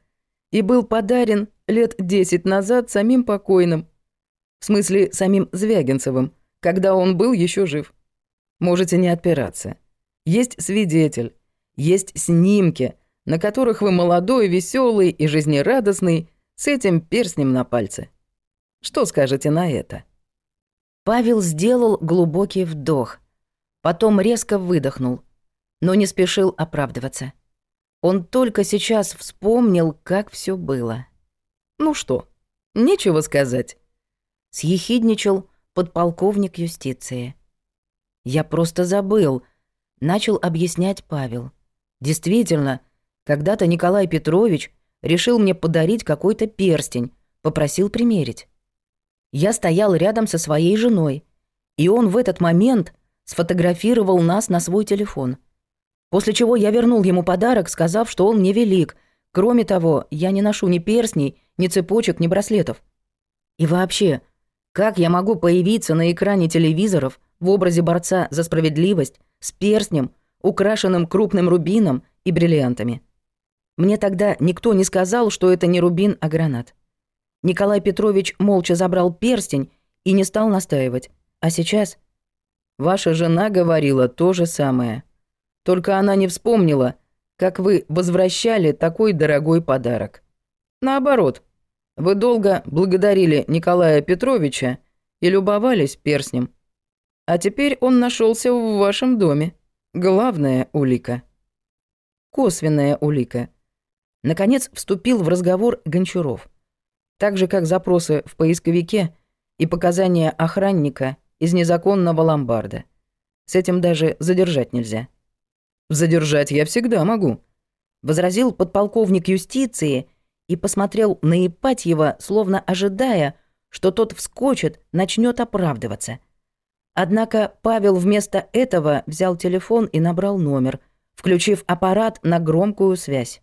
и был подарен лет 10 назад самим покойным, в смысле самим Звягинцевым, когда он был еще жив. Можете не отпираться. Есть свидетель, есть снимки, на которых вы молодой, веселый и жизнерадостный, с этим перстнем на пальце. Что скажете на это?» Павел сделал глубокий вдох, потом резко выдохнул, но не спешил оправдываться. Он только сейчас вспомнил, как все было. «Ну что, нечего сказать», — съехидничал подполковник юстиции. «Я просто забыл», — начал объяснять Павел. Действительно, когда-то Николай Петрович решил мне подарить какой-то перстень, попросил примерить. Я стоял рядом со своей женой, и он в этот момент сфотографировал нас на свой телефон. После чего я вернул ему подарок, сказав, что он невелик. Кроме того, я не ношу ни перстней, ни цепочек, ни браслетов. И вообще, как я могу появиться на экране телевизоров в образе борца за справедливость с перстнем – украшенным крупным рубином и бриллиантами. Мне тогда никто не сказал, что это не рубин, а гранат. Николай Петрович молча забрал перстень и не стал настаивать. А сейчас... Ваша жена говорила то же самое. Только она не вспомнила, как вы возвращали такой дорогой подарок. Наоборот, вы долго благодарили Николая Петровича и любовались перстнем. А теперь он нашелся в вашем доме. Главная улика. Косвенная улика. Наконец вступил в разговор Гончаров. Так же, как запросы в поисковике и показания охранника из незаконного ломбарда. С этим даже задержать нельзя. «Задержать я всегда могу», — возразил подполковник юстиции и посмотрел на Ипатьева, словно ожидая, что тот вскочит, начнет оправдываться — Однако Павел вместо этого взял телефон и набрал номер, включив аппарат на громкую связь.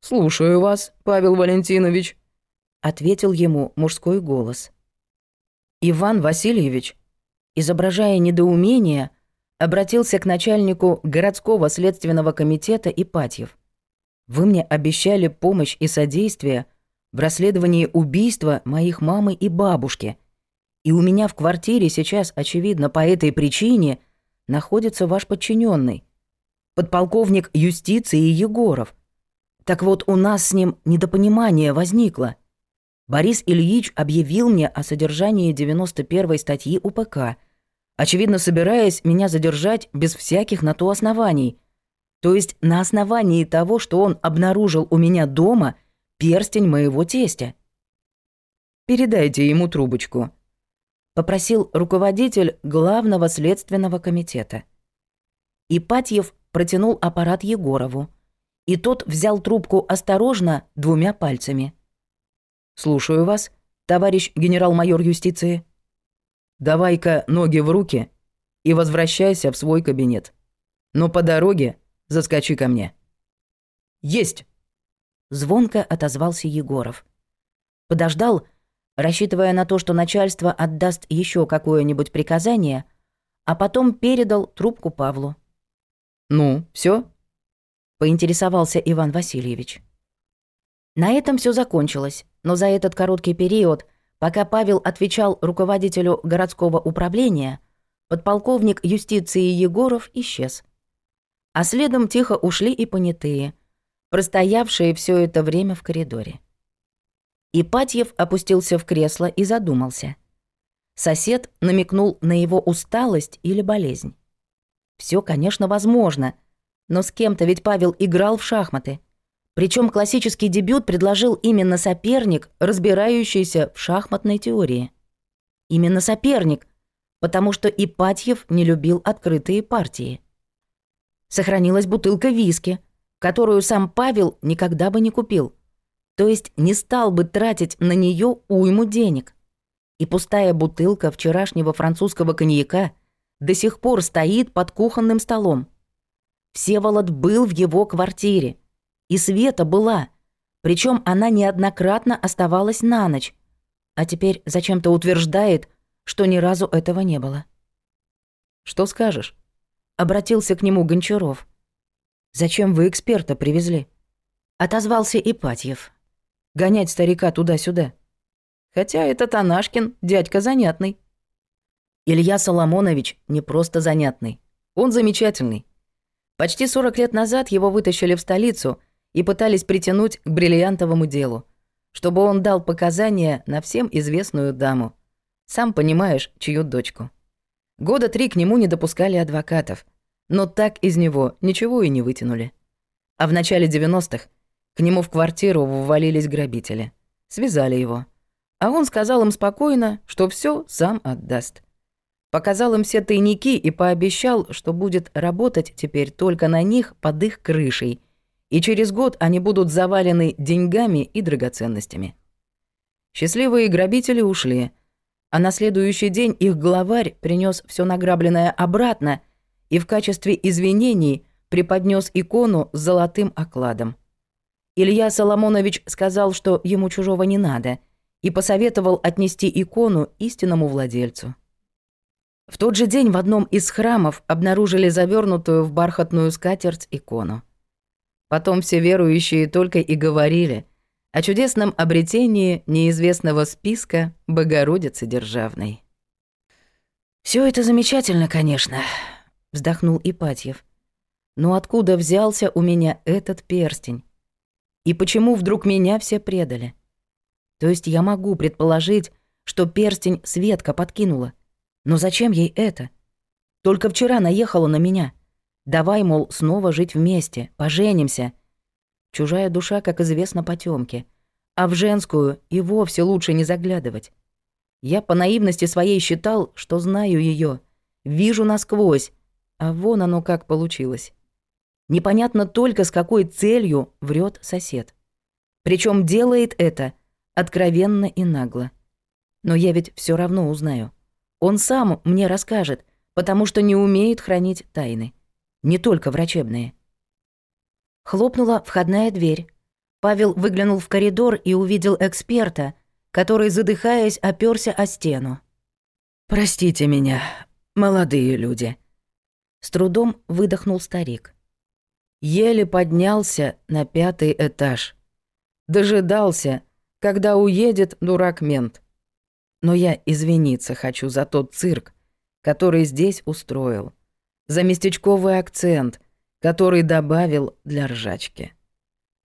«Слушаю вас, Павел Валентинович», — ответил ему мужской голос. Иван Васильевич, изображая недоумение, обратился к начальнику городского следственного комитета Ипатьев. «Вы мне обещали помощь и содействие в расследовании убийства моих мамы и бабушки», — и у меня в квартире сейчас, очевидно, по этой причине находится ваш подчиненный, подполковник юстиции Егоров. Так вот, у нас с ним недопонимание возникло. Борис Ильич объявил мне о содержании 91 статьи УПК, очевидно, собираясь меня задержать без всяких на то оснований. То есть на основании того, что он обнаружил у меня дома перстень моего тестя. «Передайте ему трубочку», попросил руководитель главного следственного комитета. Ипатьев протянул аппарат Егорову, и тот взял трубку осторожно двумя пальцами. «Слушаю вас, товарищ генерал-майор юстиции. Давай-ка ноги в руки и возвращайся в свой кабинет. Но по дороге заскочи ко мне». «Есть!» Звонко отозвался Егоров. Подождал, рассчитывая на то, что начальство отдаст еще какое-нибудь приказание, а потом передал трубку Павлу. «Ну, все? поинтересовался Иван Васильевич. На этом все закончилось, но за этот короткий период, пока Павел отвечал руководителю городского управления, подполковник юстиции Егоров исчез. А следом тихо ушли и понятые, простоявшие все это время в коридоре. Ипатьев опустился в кресло и задумался. Сосед намекнул на его усталость или болезнь. Все, конечно, возможно, но с кем-то ведь Павел играл в шахматы. Причем классический дебют предложил именно соперник, разбирающийся в шахматной теории. Именно соперник, потому что Ипатьев не любил открытые партии. Сохранилась бутылка виски, которую сам Павел никогда бы не купил – то есть не стал бы тратить на нее уйму денег. И пустая бутылка вчерашнего французского коньяка до сих пор стоит под кухонным столом. Всеволод был в его квартире. И Света была. Причем она неоднократно оставалась на ночь. А теперь зачем-то утверждает, что ни разу этого не было. «Что скажешь?» — обратился к нему Гончаров. «Зачем вы эксперта привезли?» — отозвался Ипатьев гонять старика туда-сюда. Хотя этот Анашкин дядька занятный. Илья Соломонович не просто занятный. Он замечательный. Почти 40 лет назад его вытащили в столицу и пытались притянуть к бриллиантовому делу, чтобы он дал показания на всем известную даму. Сам понимаешь, чью дочку. Года три к нему не допускали адвокатов, но так из него ничего и не вытянули. А в начале 90-х к нему в квартиру ввалились грабители. Связали его. А он сказал им спокойно, что все сам отдаст. Показал им все тайники и пообещал, что будет работать теперь только на них под их крышей. И через год они будут завалены деньгами и драгоценностями. Счастливые грабители ушли. А на следующий день их главарь принес все награбленное обратно и в качестве извинений преподнес икону с золотым окладом. Илья Соломонович сказал, что ему чужого не надо, и посоветовал отнести икону истинному владельцу. В тот же день в одном из храмов обнаружили завернутую в бархатную скатерть икону. Потом все верующие только и говорили о чудесном обретении неизвестного списка Богородицы Державной. Все это замечательно, конечно», — вздохнул Ипатьев. «Но откуда взялся у меня этот перстень? И почему вдруг меня все предали? То есть я могу предположить, что перстень Светка подкинула. Но зачем ей это? Только вчера наехала на меня. Давай, мол, снова жить вместе, поженимся. Чужая душа, как известно, потёмки. А в женскую и вовсе лучше не заглядывать. Я по наивности своей считал, что знаю ее, вижу насквозь, а вон оно как получилось. Непонятно только, с какой целью врет сосед. Причем делает это откровенно и нагло. Но я ведь все равно узнаю. Он сам мне расскажет, потому что не умеет хранить тайны. Не только врачебные. Хлопнула входная дверь. Павел выглянул в коридор и увидел эксперта, который, задыхаясь, оперся о стену. «Простите меня, молодые люди», — с трудом выдохнул старик еле поднялся на пятый этаж. Дожидался, когда уедет дурак мент. Но я извиниться хочу за тот цирк, который здесь устроил, за местечковый акцент, который добавил для ржачки.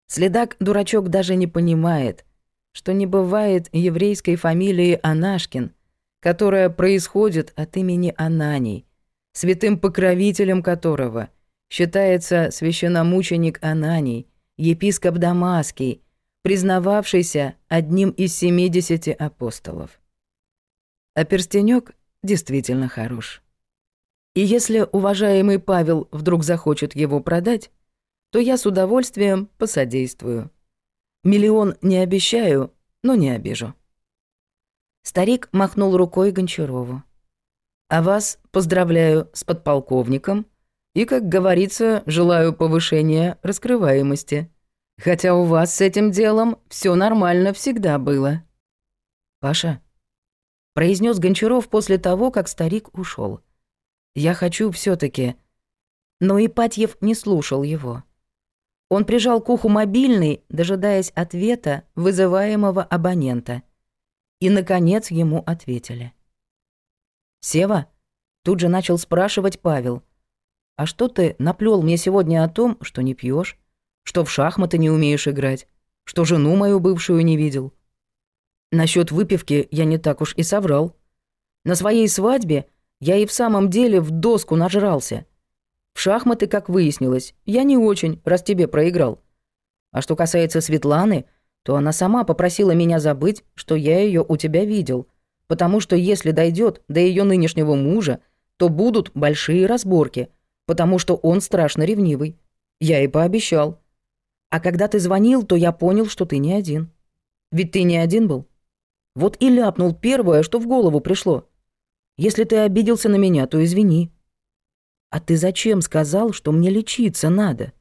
Следак-дурачок даже не понимает, что не бывает еврейской фамилии Анашкин, которая происходит от имени Ананий, святым покровителем которого – считается священномученик Ананий, епископ Дамаский, признававшийся одним из 70 апостолов. А перстенек действительно хорош. И если уважаемый Павел вдруг захочет его продать, то я с удовольствием посодействую. Миллион не обещаю, но не обижу. Старик махнул рукой Гончарову. А вас поздравляю с подполковником и, как говорится, желаю повышения раскрываемости. Хотя у вас с этим делом все нормально всегда было. Паша, произнес Гончаров после того, как старик ушел. Я хочу все-таки. Но Ипатьев не слушал его. Он прижал к уху мобильный, дожидаясь ответа вызываемого абонента. И, наконец, ему ответили. «Сева?» — тут же начал спрашивать Павел — «А что ты наплел мне сегодня о том, что не пьешь, что в шахматы не умеешь играть, что жену мою бывшую не видел?» Насчет выпивки я не так уж и соврал. На своей свадьбе я и в самом деле в доску нажрался. В шахматы, как выяснилось, я не очень, раз тебе проиграл. А что касается Светланы, то она сама попросила меня забыть, что я ее у тебя видел, потому что если дойдет до ее нынешнего мужа, то будут большие разборки – потому что он страшно ревнивый. Я и пообещал. А когда ты звонил, то я понял, что ты не один. Ведь ты не один был. Вот и ляпнул первое, что в голову пришло. Если ты обиделся на меня, то извини. А ты зачем сказал, что мне лечиться надо?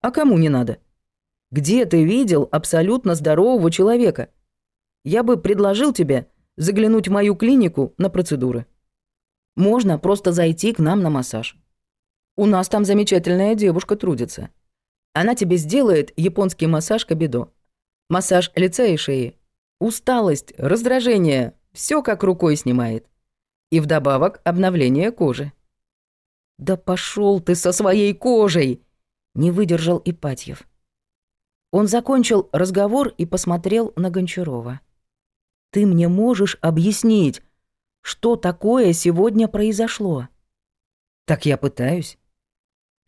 А кому не надо? Где ты видел абсолютно здорового человека? Я бы предложил тебе заглянуть в мою клинику на процедуры. Можно просто зайти к нам на массаж. У нас там замечательная девушка трудится. Она тебе сделает японский массаж кабидо. Массаж лица и шеи. Усталость, раздражение, все как рукой снимает. И вдобавок обновление кожи. Да пошел ты со своей кожей! Не выдержал Ипатьев. Он закончил разговор и посмотрел на Гончарова. Ты мне можешь объяснить, что такое сегодня произошло? Так я пытаюсь.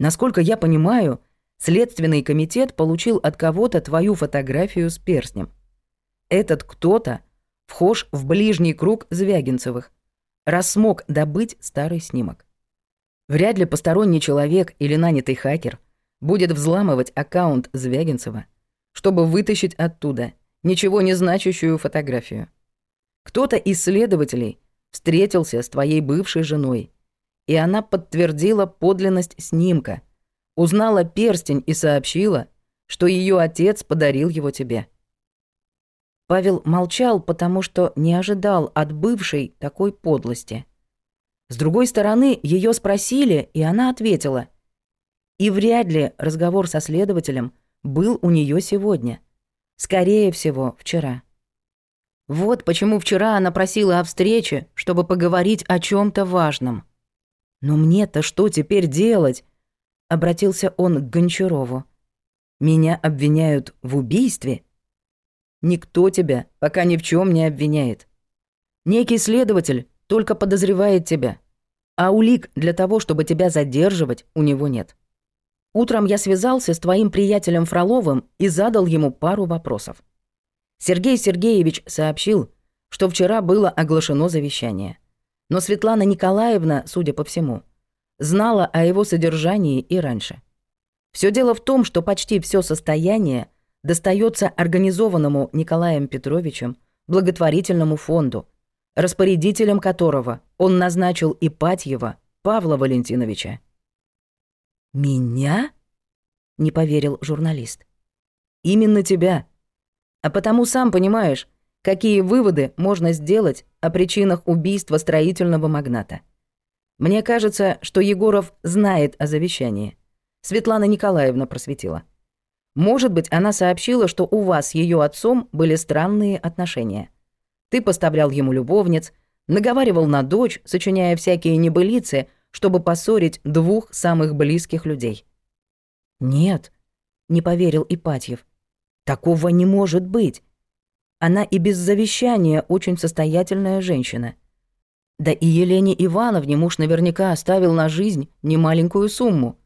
Насколько я понимаю, Следственный комитет получил от кого-то твою фотографию с перстнем. Этот кто-то вхож в ближний круг Звягинцевых, раз смог добыть старый снимок. Вряд ли посторонний человек или нанятый хакер будет взламывать аккаунт Звягинцева, чтобы вытащить оттуда ничего не значащую фотографию. Кто-то из следователей встретился с твоей бывшей женой и она подтвердила подлинность снимка, узнала перстень и сообщила, что ее отец подарил его тебе. Павел молчал, потому что не ожидал от бывшей такой подлости. С другой стороны, ее спросили, и она ответила. И вряд ли разговор со следователем был у нее сегодня. Скорее всего, вчера. Вот почему вчера она просила о встрече, чтобы поговорить о чем то важном. «Но мне-то что теперь делать?» — обратился он к Гончарову. «Меня обвиняют в убийстве?» «Никто тебя пока ни в чем не обвиняет. Некий следователь только подозревает тебя, а улик для того, чтобы тебя задерживать, у него нет. Утром я связался с твоим приятелем Фроловым и задал ему пару вопросов. Сергей Сергеевич сообщил, что вчера было оглашено завещание. Но Светлана Николаевна, судя по всему, знала о его содержании и раньше. Все дело в том, что почти все состояние достается организованному Николаем Петровичем благотворительному фонду, распорядителем которого он назначил Ипатьева Павла Валентиновича. «Меня?» — не поверил журналист. «Именно тебя. А потому сам понимаешь, Какие выводы можно сделать о причинах убийства строительного магната? Мне кажется, что Егоров знает о завещании. Светлана Николаевна просветила. Может быть, она сообщила, что у вас с ее отцом были странные отношения. Ты поставлял ему любовниц, наговаривал на дочь, сочиняя всякие небылицы, чтобы поссорить двух самых близких людей. Нет, не поверил Ипатьев. Такого не может быть. Она и без завещания очень состоятельная женщина. Да и Елене Ивановне муж наверняка оставил на жизнь немаленькую сумму.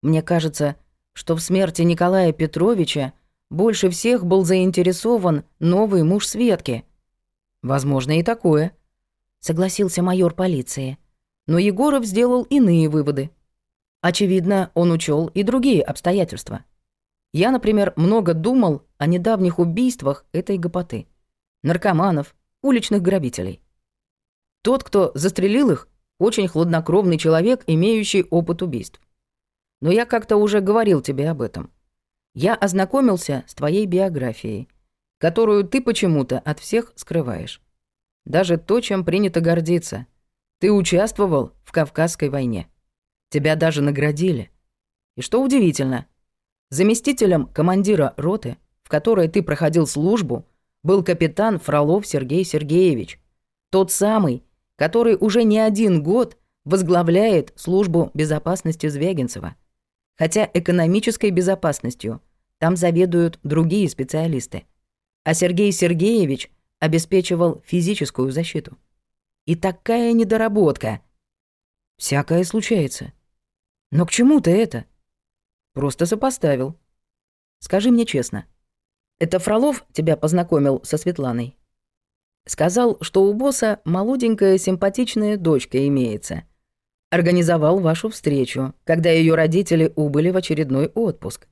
Мне кажется, что в смерти Николая Петровича больше всех был заинтересован новый муж Светки. Возможно, и такое, согласился майор полиции. Но Егоров сделал иные выводы. Очевидно, он учел и другие обстоятельства. Я, например, много думал о недавних убийствах этой гопоты. Наркоманов, уличных грабителей. Тот, кто застрелил их, очень хладнокровный человек, имеющий опыт убийств. Но я как-то уже говорил тебе об этом. Я ознакомился с твоей биографией, которую ты почему-то от всех скрываешь. Даже то, чем принято гордиться. Ты участвовал в Кавказской войне. Тебя даже наградили. И что удивительно – Заместителем командира роты, в которой ты проходил службу, был капитан Фролов Сергей Сергеевич. Тот самый, который уже не один год возглавляет службу безопасности Звягинцева. Хотя экономической безопасностью там заведуют другие специалисты. А Сергей Сергеевич обеспечивал физическую защиту. И такая недоработка. Всякое случается. Но к чему то это? Просто сопоставил. Скажи мне честно. Это Фролов тебя познакомил со Светланой? Сказал, что у босса молоденькая симпатичная дочка имеется. Организовал вашу встречу, когда ее родители убыли в очередной отпуск.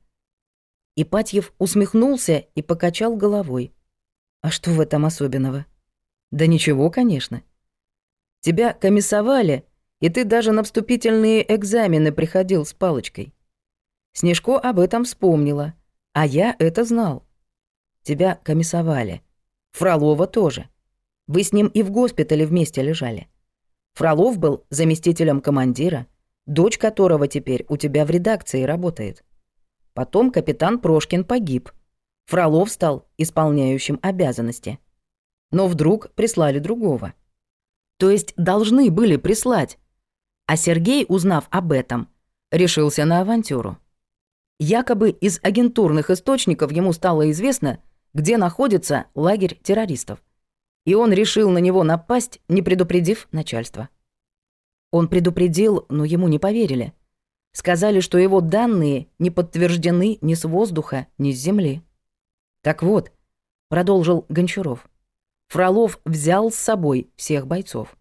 Ипатьев усмехнулся и покачал головой. А что в этом особенного? Да ничего, конечно. Тебя комиссовали, и ты даже на вступительные экзамены приходил с палочкой. Снежко об этом вспомнила, а я это знал. Тебя комиссовали. Фролова тоже. Вы с ним и в госпитале вместе лежали. Фролов был заместителем командира, дочь которого теперь у тебя в редакции работает. Потом капитан Прошкин погиб. Фролов стал исполняющим обязанности. Но вдруг прислали другого. То есть должны были прислать. А Сергей, узнав об этом, решился на авантюру. Якобы из агентурных источников ему стало известно, где находится лагерь террористов. И он решил на него напасть, не предупредив начальство. Он предупредил, но ему не поверили. Сказали, что его данные не подтверждены ни с воздуха, ни с земли. «Так вот», — продолжил Гончаров, — «Фролов взял с собой всех бойцов».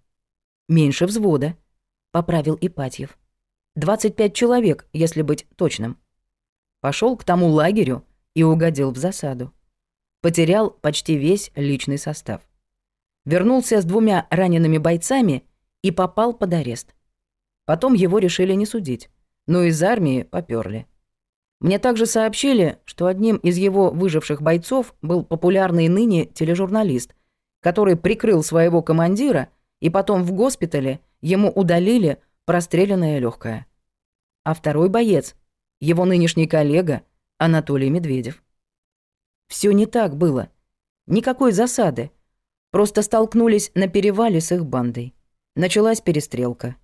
«Меньше взвода», — поправил Ипатьев. «25 человек, если быть точным» пошел к тому лагерю и угодил в засаду. Потерял почти весь личный состав. Вернулся с двумя ранеными бойцами и попал под арест. Потом его решили не судить, но из армии поперли. Мне также сообщили, что одним из его выживших бойцов был популярный ныне тележурналист, который прикрыл своего командира, и потом в госпитале ему удалили простреленное легкое. А второй боец его нынешний коллега Анатолий Медведев. Все не так было. Никакой засады. Просто столкнулись на перевале с их бандой. Началась перестрелка.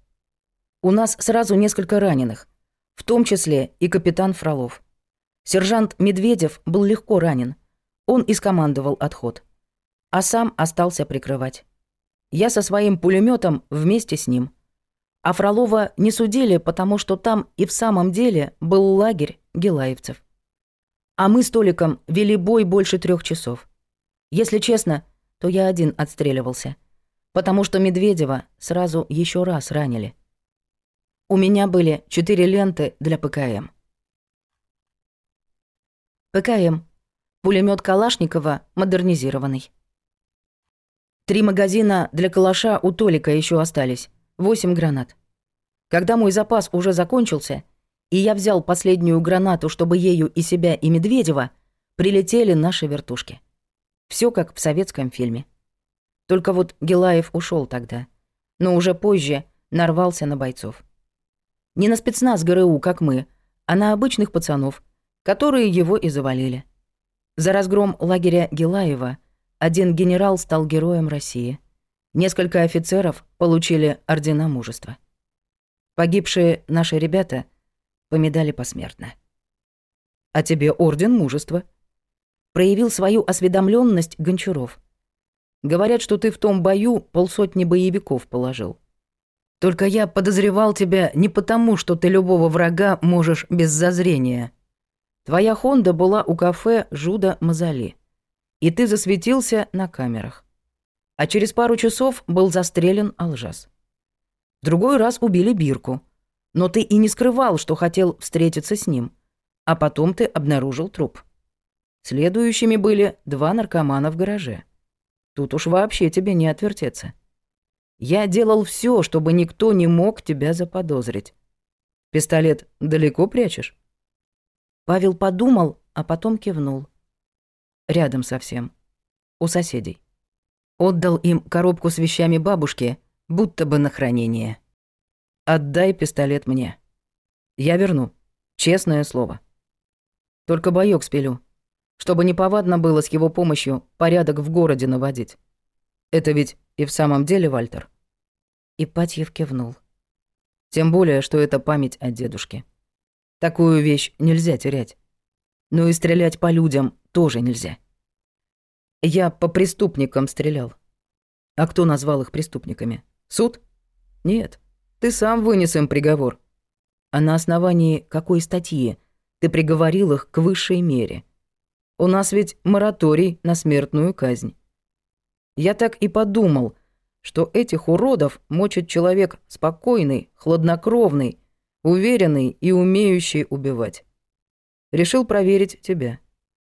У нас сразу несколько раненых, в том числе и капитан Фролов. Сержант Медведев был легко ранен. Он и скомандовал отход. А сам остался прикрывать. Я со своим пулеметом вместе с ним – а не судили, потому что там и в самом деле был лагерь гелаевцев. А мы с Толиком вели бой больше трех часов. Если честно, то я один отстреливался. Потому что Медведева сразу еще раз ранили. У меня были четыре ленты для ПКМ. ПКМ. пулемет Калашникова модернизированный. Три магазина для калаша у Толика еще остались восемь гранат. Когда мой запас уже закончился, и я взял последнюю гранату, чтобы ею и себя, и Медведева, прилетели наши вертушки. Все как в советском фильме. Только вот Гелаев ушел тогда, но уже позже нарвался на бойцов. Не на спецназ ГРУ, как мы, а на обычных пацанов, которые его и завалили. За разгром лагеря Гелаева один генерал стал героем России – Несколько офицеров получили ордена мужества. Погибшие наши ребята помедали посмертно. «А тебе орден мужества?» Проявил свою осведомленность Гончаров. «Говорят, что ты в том бою полсотни боевиков положил. Только я подозревал тебя не потому, что ты любого врага можешь без зазрения. Твоя Хонда была у кафе Жуда Мазали, и ты засветился на камерах а через пару часов был застрелен Алжас. Другой раз убили Бирку. Но ты и не скрывал, что хотел встретиться с ним. А потом ты обнаружил труп. Следующими были два наркомана в гараже. Тут уж вообще тебе не отвертеться. Я делал все, чтобы никто не мог тебя заподозрить. Пистолет далеко прячешь?» Павел подумал, а потом кивнул. «Рядом совсем. У соседей» отдал им коробку с вещами бабушки, будто бы на хранение. «Отдай пистолет мне. Я верну. Честное слово. Только боёк спилю, чтобы неповадно было с его помощью порядок в городе наводить. Это ведь и в самом деле Вальтер». Ипатьев кивнул. Тем более, что это память от дедушки. Такую вещь нельзя терять. Но и стрелять по людям тоже нельзя. Я по преступникам стрелял. А кто назвал их преступниками? Суд? Нет. Ты сам вынес им приговор. А на основании какой статьи ты приговорил их к высшей мере? У нас ведь мораторий на смертную казнь. Я так и подумал, что этих уродов мочит человек спокойный, хладнокровный, уверенный и умеющий убивать. Решил проверить тебя.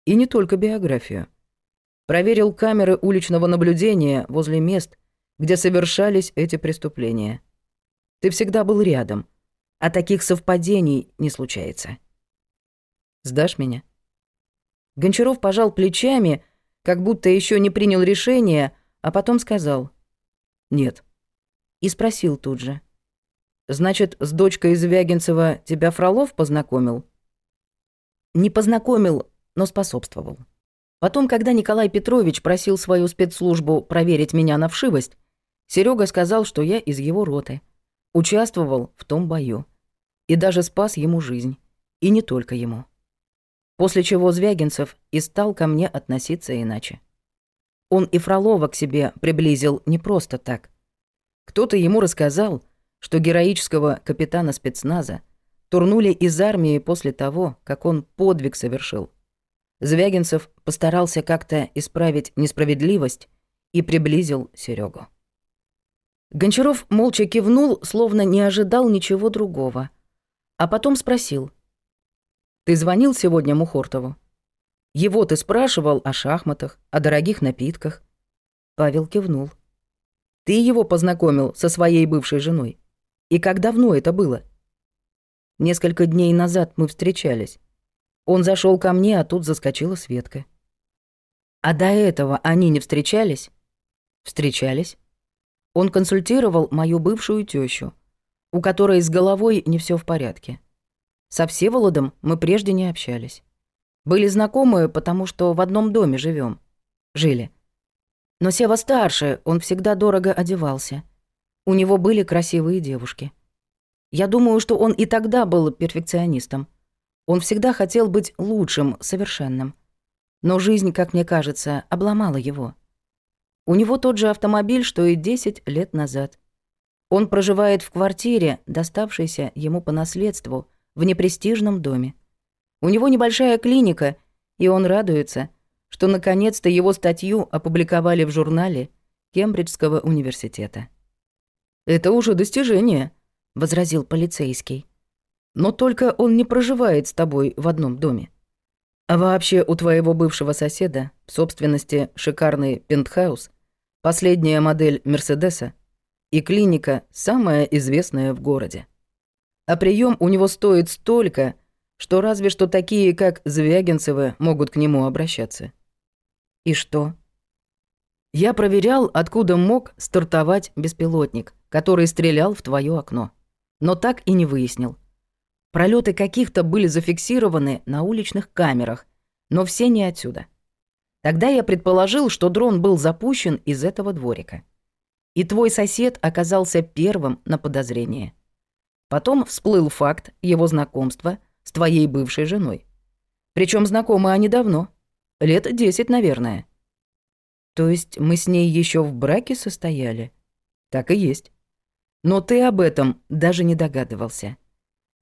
И не только биографию проверил камеры уличного наблюдения возле мест, где совершались эти преступления. Ты всегда был рядом, а таких совпадений не случается. Сдашь меня? Гончаров пожал плечами, как будто еще не принял решение, а потом сказал «Нет». И спросил тут же. «Значит, с дочкой из Вягинцева тебя Фролов познакомил?» «Не познакомил, но способствовал». Потом, когда Николай Петрович просил свою спецслужбу проверить меня на вшивость, Серега сказал, что я из его роты. Участвовал в том бою. И даже спас ему жизнь. И не только ему. После чего Звягинцев и стал ко мне относиться иначе. Он и Фролова к себе приблизил не просто так. Кто-то ему рассказал, что героического капитана спецназа турнули из армии после того, как он подвиг совершил – Звягинцев постарался как-то исправить несправедливость и приблизил Серегу. Гончаров молча кивнул, словно не ожидал ничего другого, а потом спросил. «Ты звонил сегодня Мухортову? Его ты спрашивал о шахматах, о дорогих напитках?» Павел кивнул. «Ты его познакомил со своей бывшей женой? И как давно это было?» «Несколько дней назад мы встречались. Он зашел ко мне, а тут заскочила Светка. А до этого они не встречались? Встречались. Он консультировал мою бывшую тещу, у которой с головой не все в порядке. Со Всеволодом мы прежде не общались. Были знакомы, потому что в одном доме живем. Жили. Но Сева старше, он всегда дорого одевался. У него были красивые девушки. Я думаю, что он и тогда был перфекционистом. Он всегда хотел быть лучшим, совершенным. Но жизнь, как мне кажется, обломала его. У него тот же автомобиль, что и 10 лет назад. Он проживает в квартире, доставшейся ему по наследству, в непрестижном доме. У него небольшая клиника, и он радуется, что наконец-то его статью опубликовали в журнале Кембриджского университета. «Это уже достижение», — возразил полицейский. Но только он не проживает с тобой в одном доме. А вообще у твоего бывшего соседа в собственности шикарный пентхаус, последняя модель Мерседеса и клиника самая известная в городе. А прием у него стоит столько, что разве что такие, как Звягинцевы, могут к нему обращаться. И что? Я проверял, откуда мог стартовать беспилотник, который стрелял в твое окно. Но так и не выяснил, Пролеты каких-то были зафиксированы на уличных камерах, но все не отсюда. Тогда я предположил, что дрон был запущен из этого дворика. И твой сосед оказался первым на подозрение. Потом всплыл факт его знакомства с твоей бывшей женой. Причем знакомы они давно. Лет десять, наверное. То есть мы с ней еще в браке состояли? Так и есть. Но ты об этом даже не догадывался.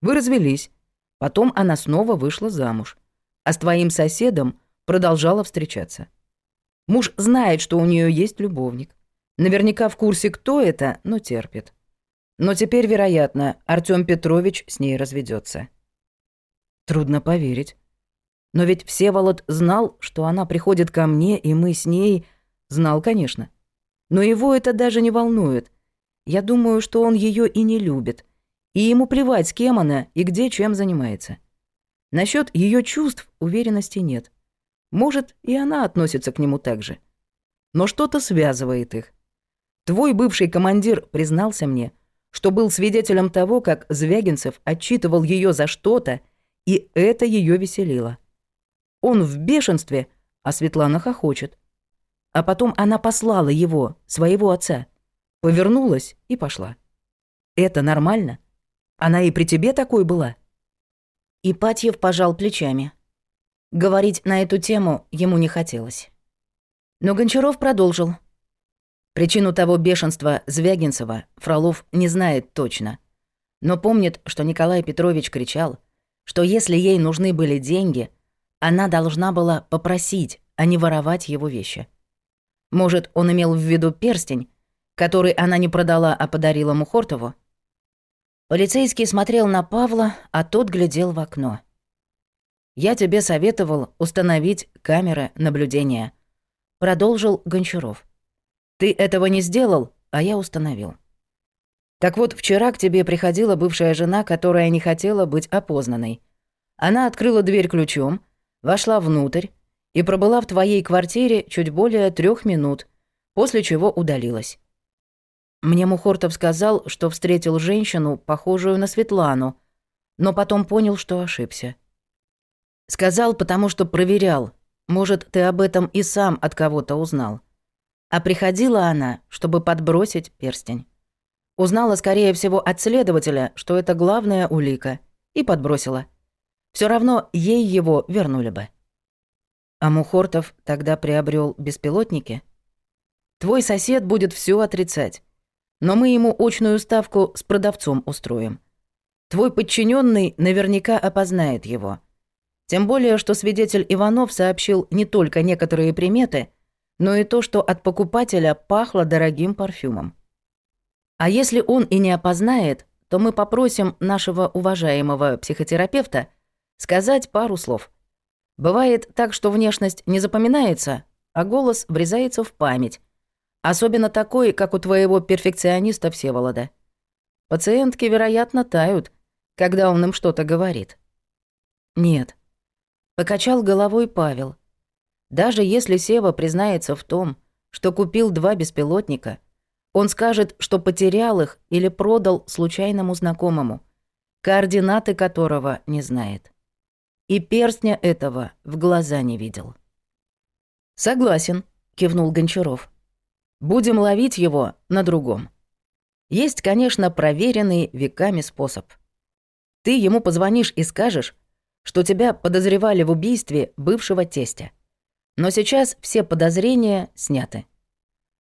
Вы развелись. Потом она снова вышла замуж. А с твоим соседом продолжала встречаться. Муж знает, что у нее есть любовник. Наверняка в курсе, кто это, но терпит. Но теперь, вероятно, Артём Петрович с ней разведется. Трудно поверить. Но ведь Всеволод знал, что она приходит ко мне, и мы с ней... Знал, конечно. Но его это даже не волнует. Я думаю, что он ее и не любит и ему плевать, с кем она и где чем занимается. Насчет ее чувств уверенности нет. Может, и она относится к нему так же. Но что-то связывает их. Твой бывший командир признался мне, что был свидетелем того, как Звягинцев отчитывал ее за что-то, и это ее веселило. Он в бешенстве, а Светлана хохочет. А потом она послала его, своего отца, повернулась и пошла. Это нормально? Она и при тебе такой была?» Ипатьев пожал плечами. Говорить на эту тему ему не хотелось. Но Гончаров продолжил. Причину того бешенства Звягинцева Фролов не знает точно, но помнит, что Николай Петрович кричал, что если ей нужны были деньги, она должна была попросить, а не воровать его вещи. Может, он имел в виду перстень, который она не продала, а подарила Мухортову? Полицейский смотрел на Павла, а тот глядел в окно. «Я тебе советовал установить камеры наблюдения», — продолжил Гончаров. «Ты этого не сделал, а я установил». «Так вот, вчера к тебе приходила бывшая жена, которая не хотела быть опознанной. Она открыла дверь ключом, вошла внутрь и пробыла в твоей квартире чуть более трех минут, после чего удалилась. Мне Мухортов сказал, что встретил женщину, похожую на Светлану, но потом понял, что ошибся. Сказал, потому что проверял. Может, ты об этом и сам от кого-то узнал. А приходила она, чтобы подбросить перстень. Узнала, скорее всего, от следователя, что это главная улика, и подбросила. Все равно ей его вернули бы. А Мухортов тогда приобрел беспилотники? Твой сосед будет все отрицать но мы ему очную ставку с продавцом устроим. Твой подчиненный наверняка опознает его. Тем более, что свидетель Иванов сообщил не только некоторые приметы, но и то, что от покупателя пахло дорогим парфюмом. А если он и не опознает, то мы попросим нашего уважаемого психотерапевта сказать пару слов. Бывает так, что внешность не запоминается, а голос врезается в память, Особенно такой, как у твоего перфекциониста Всеволода. Пациентки, вероятно, тают, когда он им что-то говорит. Нет. Покачал головой Павел. Даже если Сева признается в том, что купил два беспилотника, он скажет, что потерял их или продал случайному знакомому, координаты которого не знает. И перстня этого в глаза не видел. «Согласен», — кивнул Гончаров. Будем ловить его на другом. Есть, конечно, проверенный веками способ. Ты ему позвонишь и скажешь, что тебя подозревали в убийстве бывшего тестя. Но сейчас все подозрения сняты.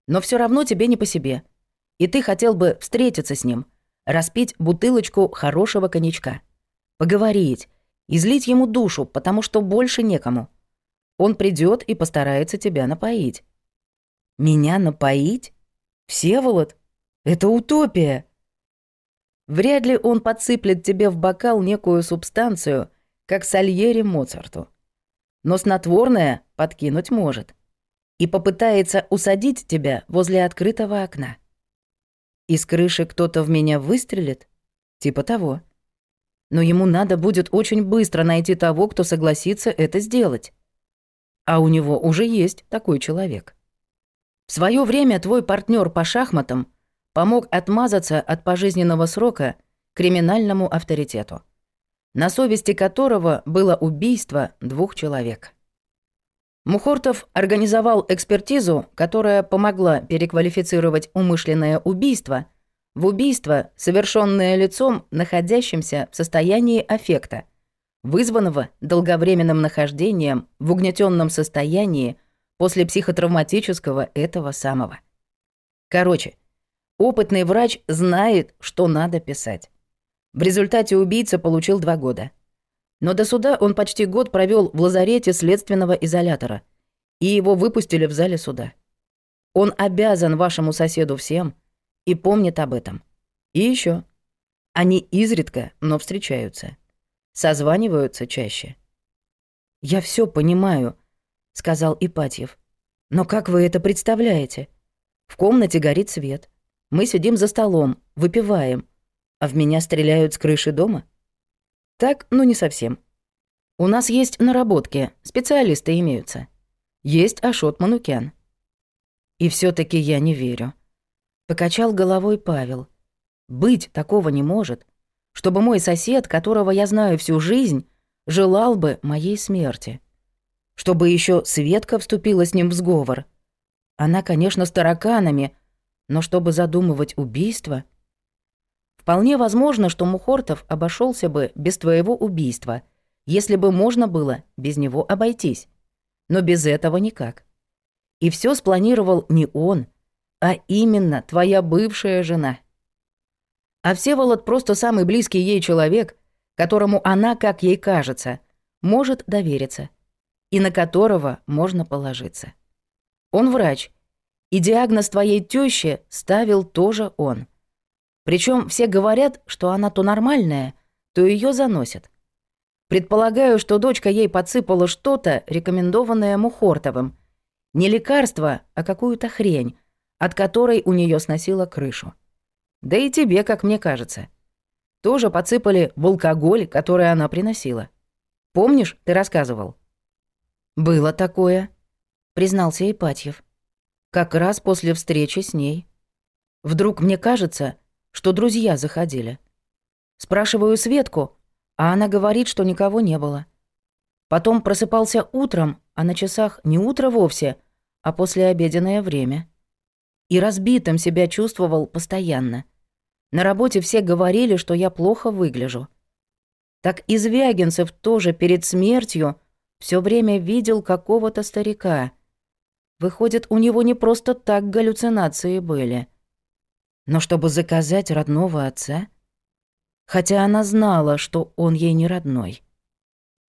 Но все равно тебе не по себе. И ты хотел бы встретиться с ним, распить бутылочку хорошего коньячка, поговорить, излить ему душу, потому что больше некому. Он придет и постарается тебя напоить. Меня напоить? Всеволод? Это утопия!» Вряд ли он подсыплет тебе в бокал некую субстанцию, как Сальери Моцарту. Но снотворное подкинуть может. И попытается усадить тебя возле открытого окна. Из крыши кто-то в меня выстрелит? Типа того. Но ему надо будет очень быстро найти того, кто согласится это сделать. А у него уже есть такой человек. В свое время твой партнер по шахматам помог отмазаться от пожизненного срока криминальному авторитету, на совести которого было убийство двух человек. Мухортов организовал экспертизу, которая помогла переквалифицировать умышленное убийство в убийство, совершенное лицом, находящимся в состоянии аффекта, вызванного долговременным нахождением в угнетенном состоянии – после психотравматического этого самого. Короче, опытный врач знает, что надо писать. В результате убийца получил два года. Но до суда он почти год провел в лазарете следственного изолятора, и его выпустили в зале суда. Он обязан вашему соседу всем и помнит об этом. И еще. Они изредка, но встречаются. Созваниваются чаще. Я все понимаю, сказал Ипатьев. «Но как вы это представляете? В комнате горит свет. Мы сидим за столом, выпиваем. А в меня стреляют с крыши дома?» «Так, ну не совсем. У нас есть наработки, специалисты имеются. Есть Ашот Манукян». «И все таки я не верю», — покачал головой Павел. «Быть такого не может, чтобы мой сосед, которого я знаю всю жизнь, желал бы моей смерти» чтобы еще Светка вступила с ним в сговор. Она, конечно, с тараканами, но чтобы задумывать убийство... Вполне возможно, что Мухортов обошелся бы без твоего убийства, если бы можно было без него обойтись. Но без этого никак. И все спланировал не он, а именно твоя бывшая жена. А Всеволод просто самый близкий ей человек, которому она, как ей кажется, может довериться – и на которого можно положиться. Он врач, и диагноз твоей тещи ставил тоже он. Причем все говорят, что она то нормальная, то ее заносит. Предполагаю, что дочка ей подсыпала что-то, рекомендованное Мухортовым. Не лекарство, а какую-то хрень, от которой у нее сносило крышу. Да и тебе, как мне кажется. Тоже подсыпали в алкоголь, который она приносила. Помнишь, ты рассказывал? «Было такое», — признался Ипатьев. «Как раз после встречи с ней. Вдруг мне кажется, что друзья заходили. Спрашиваю Светку, а она говорит, что никого не было. Потом просыпался утром, а на часах не утро вовсе, а послеобеденное время. И разбитым себя чувствовал постоянно. На работе все говорили, что я плохо выгляжу. Так и Звягинцев тоже перед смертью — все время видел какого-то старика. Выходит, у него не просто так галлюцинации были. Но чтобы заказать родного отца? Хотя она знала, что он ей не родной.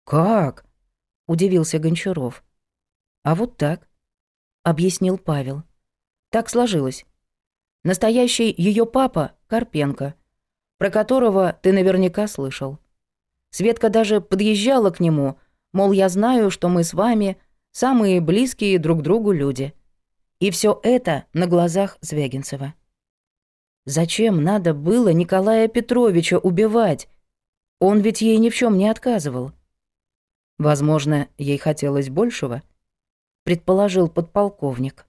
«Как?» — удивился Гончаров. «А вот так», — объяснил Павел. «Так сложилось. Настоящий ее папа — Карпенко, про которого ты наверняка слышал. Светка даже подъезжала к нему — мол, я знаю, что мы с вами самые близкие друг другу люди. И все это на глазах Звягинцева. Зачем надо было Николая Петровича убивать? Он ведь ей ни в чем не отказывал. Возможно, ей хотелось большего, предположил подполковник.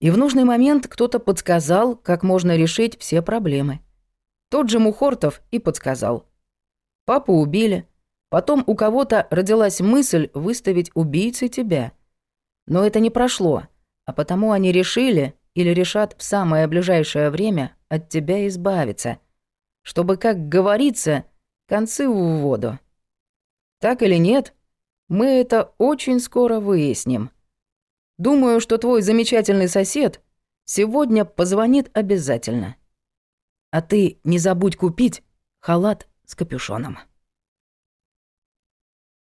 И в нужный момент кто-то подсказал, как можно решить все проблемы. Тот же Мухортов и подсказал. Папу убили, Потом у кого-то родилась мысль выставить убийцей тебя. Но это не прошло, а потому они решили или решат в самое ближайшее время от тебя избавиться, чтобы, как говорится, концы в воду. Так или нет, мы это очень скоро выясним. Думаю, что твой замечательный сосед сегодня позвонит обязательно. А ты не забудь купить халат с капюшоном.